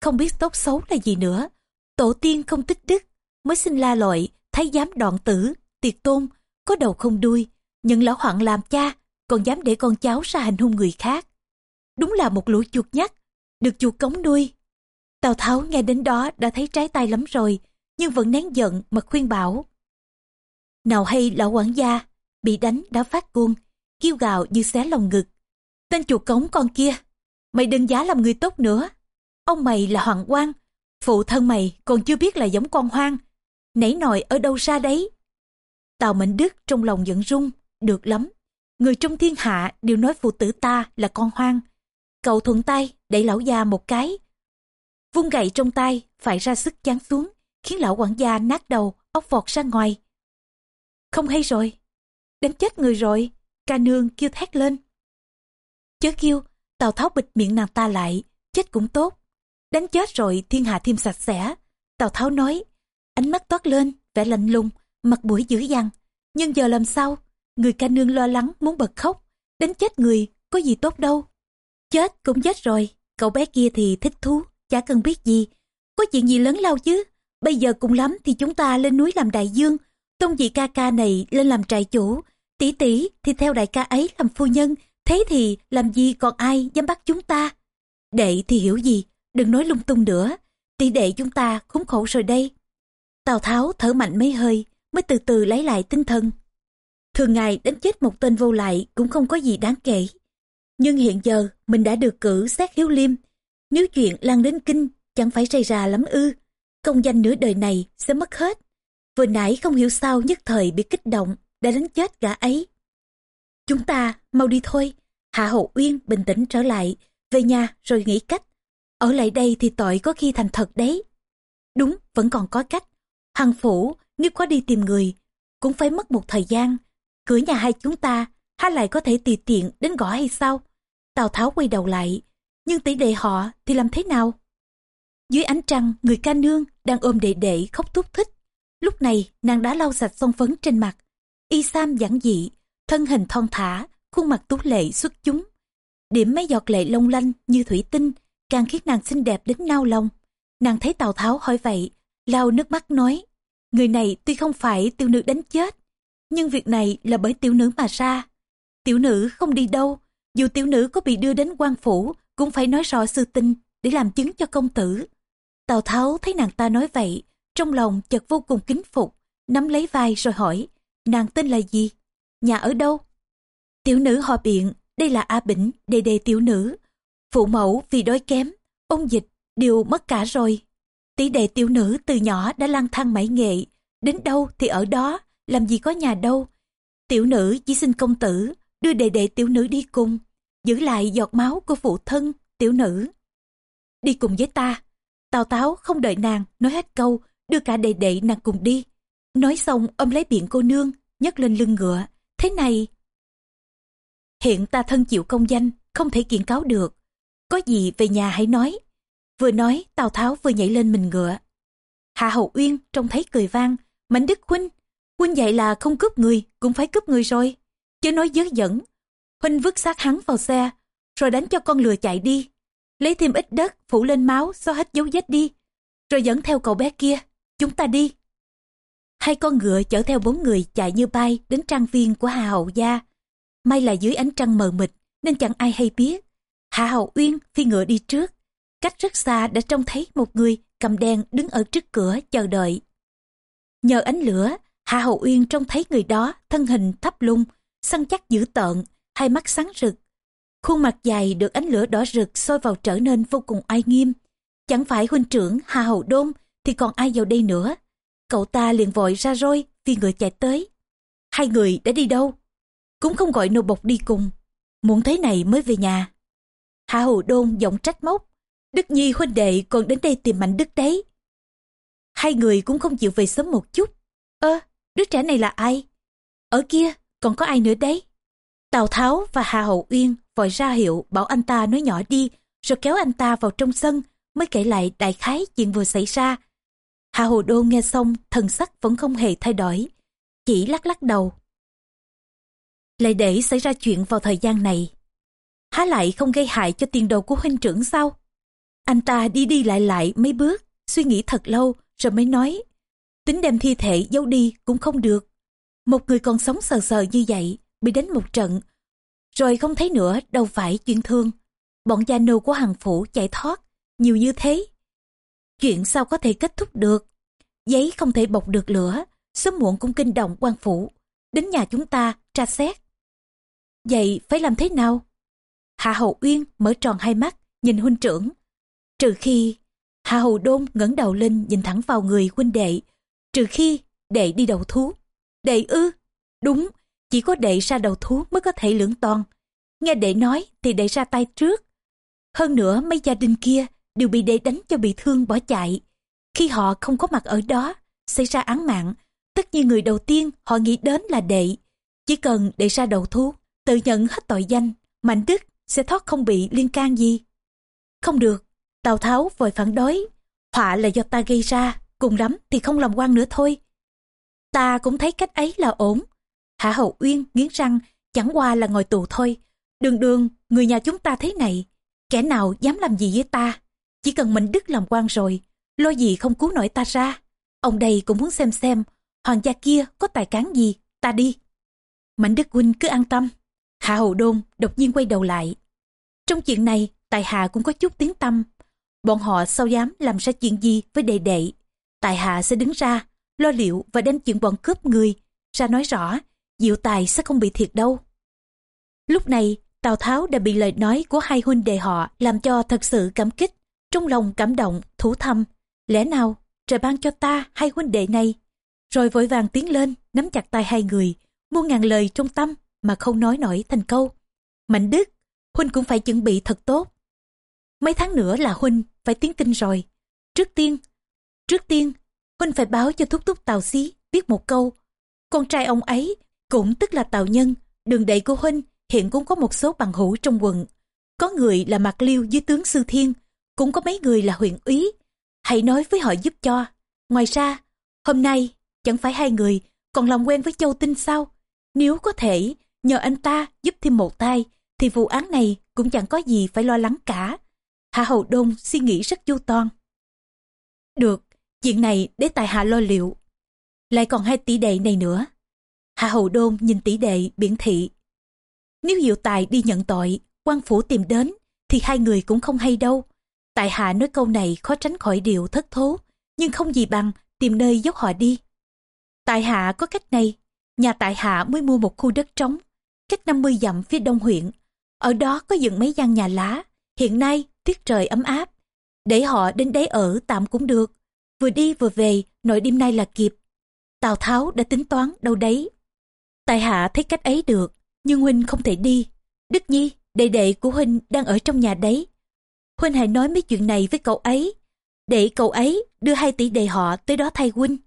không biết tốt xấu là gì nữa. Tổ tiên không tích đức, mới sinh la lội, thấy dám đoạn tử, tiệt tôn, có đầu không đuôi. Nhưng lão hoạn làm cha, còn dám để con cháu ra hành hung người khác. Đúng là một lũ chuột nhắt, được chuột cống nuôi. Tào Tháo nghe đến đó đã thấy trái tay lắm rồi, nhưng vẫn nén giận mà khuyên bảo. Nào hay lão quản gia, bị đánh đã phát cuồng, kêu gào như xé lòng ngực. Tên chuột cống con kia, mày đừng giá làm người tốt nữa. Ông mày là hoàng quan, phụ thân mày còn chưa biết là giống con hoang. Nảy nòi ở đâu ra đấy? Tào Mệnh Đức trong lòng giận rung, được lắm. Người trong thiên hạ đều nói phụ tử ta là con hoang. Cậu thuận tay đẩy lão già một cái. Vung gậy trong tay, phải ra sức chán xuống, khiến lão quản gia nát đầu, óc vọt ra ngoài. Không hay rồi, đánh chết người rồi, ca nương kêu thét lên. Chớ kêu, Tào Tháo bịt miệng nàng ta lại, chết cũng tốt. Đánh chết rồi thiên hạ thêm sạch sẽ. Tào Tháo nói, ánh mắt toát lên, vẻ lạnh lùng, mặt mũi dữ dằn. Nhưng giờ làm sao? Người ca nương lo lắng muốn bật khóc. đến chết người, có gì tốt đâu. Chết cũng chết rồi, cậu bé kia thì thích thú, chả cần biết gì. Có chuyện gì lớn lao chứ? Bây giờ cùng lắm thì chúng ta lên núi làm đại dương, tông vị ca ca này lên làm trại chủ, tỷ tỷ thì theo đại ca ấy làm phu nhân, thế thì làm gì còn ai dám bắt chúng ta. Đệ thì hiểu gì, đừng nói lung tung nữa, tỷ đệ chúng ta khốn khổ rồi đây. Tào Tháo thở mạnh mấy hơi, mới từ từ lấy lại tinh thần. Thường ngày đánh chết một tên vô lại cũng không có gì đáng kể. Nhưng hiện giờ mình đã được cử xét hiếu liêm. Nếu chuyện lan đến kinh chẳng phải rầy ra lắm ư. Công danh nửa đời này sẽ mất hết. Vừa nãy không hiểu sao nhất thời bị kích động đã đánh chết gã ấy. Chúng ta mau đi thôi. Hạ Hậu Uyên bình tĩnh trở lại, về nhà rồi nghĩ cách. Ở lại đây thì tội có khi thành thật đấy. Đúng, vẫn còn có cách. Hằng phủ, nếu có đi tìm người, cũng phải mất một thời gian. Cửa nhà hai chúng ta, há lại có thể tùy tiện đến gõ hay sao? Tào Tháo quay đầu lại, nhưng tỷ đệ họ thì làm thế nào? Dưới ánh trăng, người ca nương đang ôm đệ đệ khóc thúc thích. Lúc này, nàng đã lau sạch son phấn trên mặt. Y sam giản dị, thân hình thon thả, khuôn mặt tú lệ xuất chúng. Điểm mấy giọt lệ long lanh như thủy tinh, càng khiến nàng xinh đẹp đến nao lòng. Nàng thấy Tào Tháo hỏi vậy, lau nước mắt nói, người này tuy không phải tiểu nữ đánh chết, nhưng việc này là bởi tiểu nữ mà ra. Tiểu nữ không đi đâu, dù tiểu nữ có bị đưa đến quan phủ, cũng phải nói rõ sự tình để làm chứng cho công tử. Tào Tháo thấy nàng ta nói vậy, trong lòng chợt vô cùng kính phục, nắm lấy vai rồi hỏi, nàng tên là gì? Nhà ở đâu? Tiểu nữ họ biện, đây là A Bỉnh, đề đề tiểu nữ. Phụ mẫu vì đói kém, ông dịch đều mất cả rồi. Tỷ đệ tiểu nữ từ nhỏ đã lang thang mãi nghệ, đến đâu thì ở đó, làm gì có nhà đâu. Tiểu nữ chỉ xin công tử, đưa đệ đệ tiểu nữ đi cùng, giữ lại giọt máu của phụ thân, tiểu nữ. Đi cùng với ta. Tào Táo không đợi nàng, nói hết câu, đưa cả đệ đệ nàng cùng đi. Nói xong ôm lấy biển cô nương, nhấc lên lưng ngựa. Thế này... Hiện ta thân chịu công danh, không thể kiện cáo được. Có gì về nhà hãy nói. Vừa nói, Tào Tháo vừa nhảy lên mình ngựa. Hạ Hậu Uyên trông thấy cười vang. mảnh Đức Huynh, Huynh dạy là không cướp người, cũng phải cướp người rồi. Chứ nói dớ dẫn. Huynh vứt xác hắn vào xe, rồi đánh cho con lừa chạy đi. Lấy thêm ít đất, phủ lên máu, xóa hết dấu vết đi. Rồi dẫn theo cậu bé kia, chúng ta đi. Hai con ngựa chở theo bốn người chạy như bay đến trang viên của Hà Hậu Gia. May là dưới ánh trăng mờ mịt nên chẳng ai hay biết. Hạ Hậu Uyên phi ngựa đi trước. Cách rất xa đã trông thấy một người cầm đèn đứng ở trước cửa chờ đợi. Nhờ ánh lửa, Hạ Hậu Uyên trông thấy người đó thân hình thấp lung, săn chắc dữ tợn, hai mắt sáng rực. Khuôn mặt dài được ánh lửa đỏ rực soi vào trở nên vô cùng ai nghiêm. Chẳng phải huynh trưởng Hà Hậu Đôn thì còn ai vào đây nữa. Cậu ta liền vội ra roi vì người chạy tới. Hai người đã đi đâu? Cũng không gọi nô bộc đi cùng. Muốn thế này mới về nhà. Hạ Hậu Đôn giọng trách móc. Đức Nhi huynh đệ còn đến đây tìm mạnh đức đấy. Hai người cũng không chịu về sớm một chút. Ơ, đứa trẻ này là ai? Ở kia, còn có ai nữa đấy? Tào Tháo và Hà Hậu Uyên vội ra hiệu bảo anh ta nói nhỏ đi, rồi kéo anh ta vào trong sân, mới kể lại đại khái chuyện vừa xảy ra. Hà Hồ Đô nghe xong, thần sắc vẫn không hề thay đổi, chỉ lắc lắc đầu. lại để xảy ra chuyện vào thời gian này. Há lại không gây hại cho tiền đồ của huynh trưởng sao? Anh ta đi đi lại lại mấy bước, suy nghĩ thật lâu rồi mới nói. Tính đem thi thể giấu đi cũng không được. Một người còn sống sờ sờ như vậy, bị đánh một trận, rồi không thấy nữa đâu phải chuyện thương. Bọn gia nô của hàng phủ chạy thoát, nhiều như thế. Chuyện sao có thể kết thúc được? Giấy không thể bọc được lửa, sớm muộn cũng kinh động quan phủ. Đến nhà chúng ta, tra xét. Vậy phải làm thế nào? Hạ Hậu Uyên mở tròn hai mắt, nhìn huynh trưởng. Trừ khi Hạ Hầu Đôn ngẩng đầu lên nhìn thẳng vào người huynh đệ. Trừ khi đệ đi đầu thú. Đệ ư? Đúng, chỉ có đệ ra đầu thú mới có thể lưỡng toàn. Nghe đệ nói thì đệ ra tay trước. Hơn nữa mấy gia đình kia đều bị đệ đánh cho bị thương bỏ chạy. Khi họ không có mặt ở đó, xảy ra án mạng, tất nhiên người đầu tiên họ nghĩ đến là đệ. Chỉ cần đệ ra đầu thú, tự nhận hết tội danh, Mạnh Đức sẽ thoát không bị liên can gì. Không được, Tào Tháo vội phản đối, họa là do ta gây ra, cùng lắm thì không làm quan nữa thôi. Ta cũng thấy cách ấy là ổn. Hạ Hậu Uyên nghiến răng, chẳng qua là ngồi tù thôi. Đường đường, người nhà chúng ta thế này, kẻ nào dám làm gì với ta. Chỉ cần mình đứt làm quan rồi, lo gì không cứu nổi ta ra. Ông đây cũng muốn xem xem, hoàng gia kia có tài cán gì, ta đi. Mạnh Đức Huynh cứ an tâm. Hạ Hậu Đôn đột nhiên quay đầu lại. Trong chuyện này, Tài Hạ cũng có chút tiếng tâm. Bọn họ sao dám làm ra chuyện gì với đệ đệ. Tài Hạ sẽ đứng ra, lo liệu và đem chuyện bọn cướp người ra nói rõ, diệu tài sẽ không bị thiệt đâu. Lúc này, Tào Tháo đã bị lời nói của hai huynh đệ họ làm cho thật sự cảm kích, trong lòng cảm động, thủ thầm. Lẽ nào, trời ban cho ta hai huynh đệ này? Rồi vội vàng tiến lên, nắm chặt tay hai người, muôn ngàn lời trong tâm mà không nói nổi thành câu. Mạnh Đức, Huynh cũng phải chuẩn bị thật tốt. Mấy tháng nữa là Huynh phải tiến kinh rồi. Trước tiên, trước tiên, Huynh phải báo cho thúc thúc Tào Xí biết một câu. Con trai ông ấy, cũng tức là Tào Nhân, đường đệ của Huynh hiện cũng có một số bằng hữu trong quận. Có người là Mạc Liêu dưới tướng Sư Thiên, cũng có mấy người là huyện úy. Hãy nói với họ giúp cho. Ngoài ra, hôm nay, chẳng phải hai người còn làm quen với Châu Tinh sao? Nếu có thể, nhờ anh ta giúp thêm một tay, thì vụ án này cũng chẳng có gì phải lo lắng cả. Hạ Hầu Đông suy nghĩ rất chu toan. Được, chuyện này để tài hạ lo liệu. Lại còn hai tỷ đệ này nữa. Hạ Hầu Đôn nhìn tỷ đệ biển thị. Nếu Diệu Tài đi nhận tội, quan phủ tìm đến, thì hai người cũng không hay đâu. Tại hạ nói câu này khó tránh khỏi điều thất thố, nhưng không gì bằng tìm nơi dốc họ đi. Tại hạ có cách này, nhà tại hạ mới mua một khu đất trống, cách 50 dặm phía đông huyện. Ở đó có dựng mấy gian nhà lá, hiện nay tiết trời ấm áp. Để họ đến đấy ở tạm cũng được, vừa đi vừa về, nội đêm nay là kịp. Tào Tháo đã tính toán đâu đấy. Tài hạ thấy cách ấy được, nhưng Huynh không thể đi. Đức Nhi, đệ đệ của Huynh đang ở trong nhà đấy. Huynh hãy nói mấy chuyện này với cậu ấy, để cậu ấy đưa hai tỷ đệ họ tới đó thay Huynh.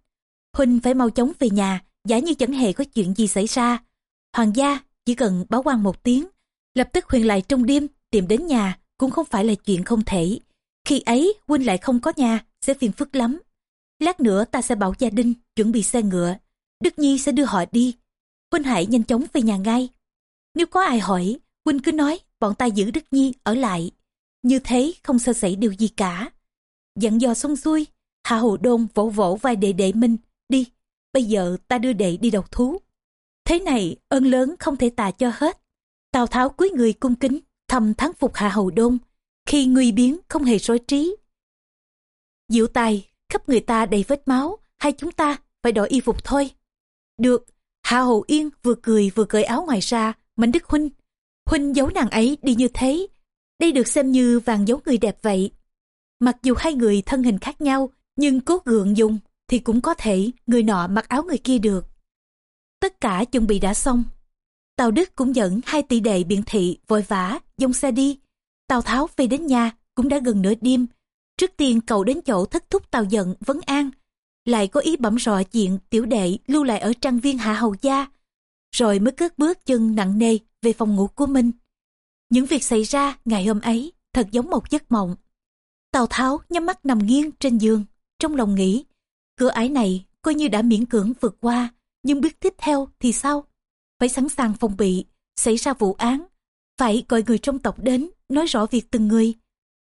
Huynh phải mau chóng về nhà, giả như chẳng hề có chuyện gì xảy ra. Hoàng gia chỉ cần báo quan một tiếng, lập tức Huyền lại trong đêm tìm đến nhà cũng không phải là chuyện không thể. Khi ấy Huynh lại không có nhà, sẽ phiền phức lắm. Lát nữa ta sẽ bảo gia đình chuẩn bị xe ngựa. Đức Nhi sẽ đưa họ đi. Huynh hãy nhanh chóng về nhà ngay. Nếu có ai hỏi, Huynh cứ nói bọn ta giữ Đức Nhi ở lại. Như thế không sơ sẩy điều gì cả. Dặn dò xong xuôi, Hạ Hồ Đôn vỗ vỗ vai đệ đệ Minh. Đi, bây giờ ta đưa đệ đi độc thú. Thế này, ơn lớn không thể tà cho hết. Tào Tháo cúi người cung kính, thầm thắng phục Hạ Hầu Đôn. Khi nguy biến không hề rối trí. Diệu tài, khắp người ta đầy vết máu, hay chúng ta phải đổi y phục thôi. Được, Hạ Hầu Yên vừa cười vừa cởi áo ngoài ra, Mạnh Đức Huynh. Huynh giấu nàng ấy đi như thế. Đây được xem như vàng giấu người đẹp vậy. Mặc dù hai người thân hình khác nhau, nhưng cố gượng dùng thì cũng có thể người nọ mặc áo người kia được. Tất cả chuẩn bị đã xong. Tào Đức cũng dẫn hai tỷ đệ biện thị vội vã dông xe đi. Tào Tháo về đến nhà cũng đã gần nửa đêm. Trước tiên cậu đến chỗ thất thúc Tào giận vấn an. Lại có ý bẩm rọ chuyện tiểu đệ lưu lại ở trang viên hạ hầu gia. Rồi mới cất bước chân nặng nề về phòng ngủ của mình. Những việc xảy ra ngày hôm ấy thật giống một giấc mộng. Tào Tháo nhắm mắt nằm nghiêng trên giường, trong lòng nghĩ, cửa ải này coi như đã miễn cưỡng vượt qua, nhưng biết tiếp theo thì sao? Phải sẵn sàng phòng bị, xảy ra vụ án, phải gọi người trong tộc đến, nói rõ việc từng người.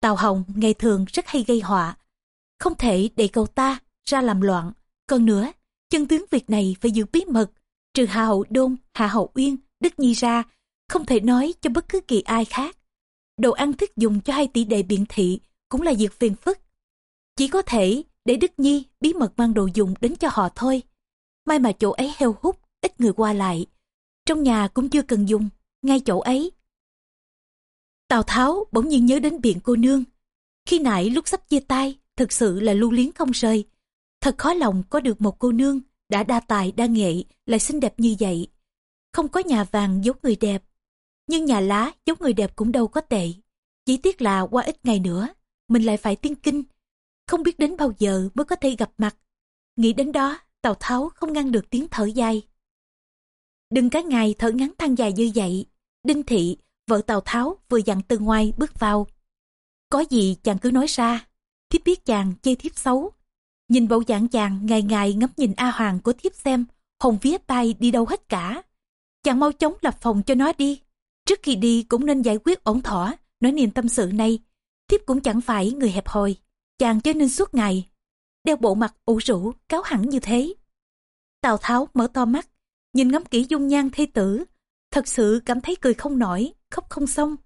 Tào Hồng ngày thường rất hay gây họa, không thể để cậu ta ra làm loạn. Còn nữa, chân tướng việc này phải giữ bí mật, trừ Hà Hậu Đôn, Hạ Hậu Uyên, Đức Nhi ra, không thể nói cho bất cứ kỳ ai khác. Đồ ăn thức dùng cho hai tỷ đệ biện thị cũng là việc phiền phức. Chỉ có thể để Đức Nhi bí mật mang đồ dùng đến cho họ thôi. May mà chỗ ấy heo hút, ít người qua lại. Trong nhà cũng chưa cần dùng, ngay chỗ ấy. Tào Tháo bỗng nhiên nhớ đến biện cô nương. Khi nãy lúc sắp chia tay, thực sự là lưu liếng không rời Thật khó lòng có được một cô nương đã đa tài đa nghệ lại xinh đẹp như vậy. Không có nhà vàng giống người đẹp, nhưng nhà lá giống người đẹp cũng đâu có tệ. Chỉ tiếc là qua ít ngày nữa, mình lại phải tiên kinh. Không biết đến bao giờ mới có thể gặp mặt. Nghĩ đến đó, Tào Tháo không ngăn được tiếng thở dài. Đừng cả ngày thở ngắn than dài như vậy. Đinh Thị, vợ Tào Tháo vừa dặn từ ngoài bước vào. Có gì chàng cứ nói ra. Thiếp biết chàng chê thiếp xấu. Nhìn bộ dạng chàng ngày ngày ngắm nhìn A Hoàng của thiếp xem, Hồng vía tay đi đâu hết cả. Chàng mau chóng lập phòng cho nó đi. Trước khi đi cũng nên giải quyết ổn thỏa, nói niềm tâm sự này. Thiếp cũng chẳng phải người hẹp hòi. Chàng cho nên suốt ngày, đeo bộ mặt ủ rũ, cáo hẳn như thế. Tào Tháo mở to mắt, nhìn ngắm kỹ dung nhan thê tử. Thật sự cảm thấy cười không nổi, khóc không xong.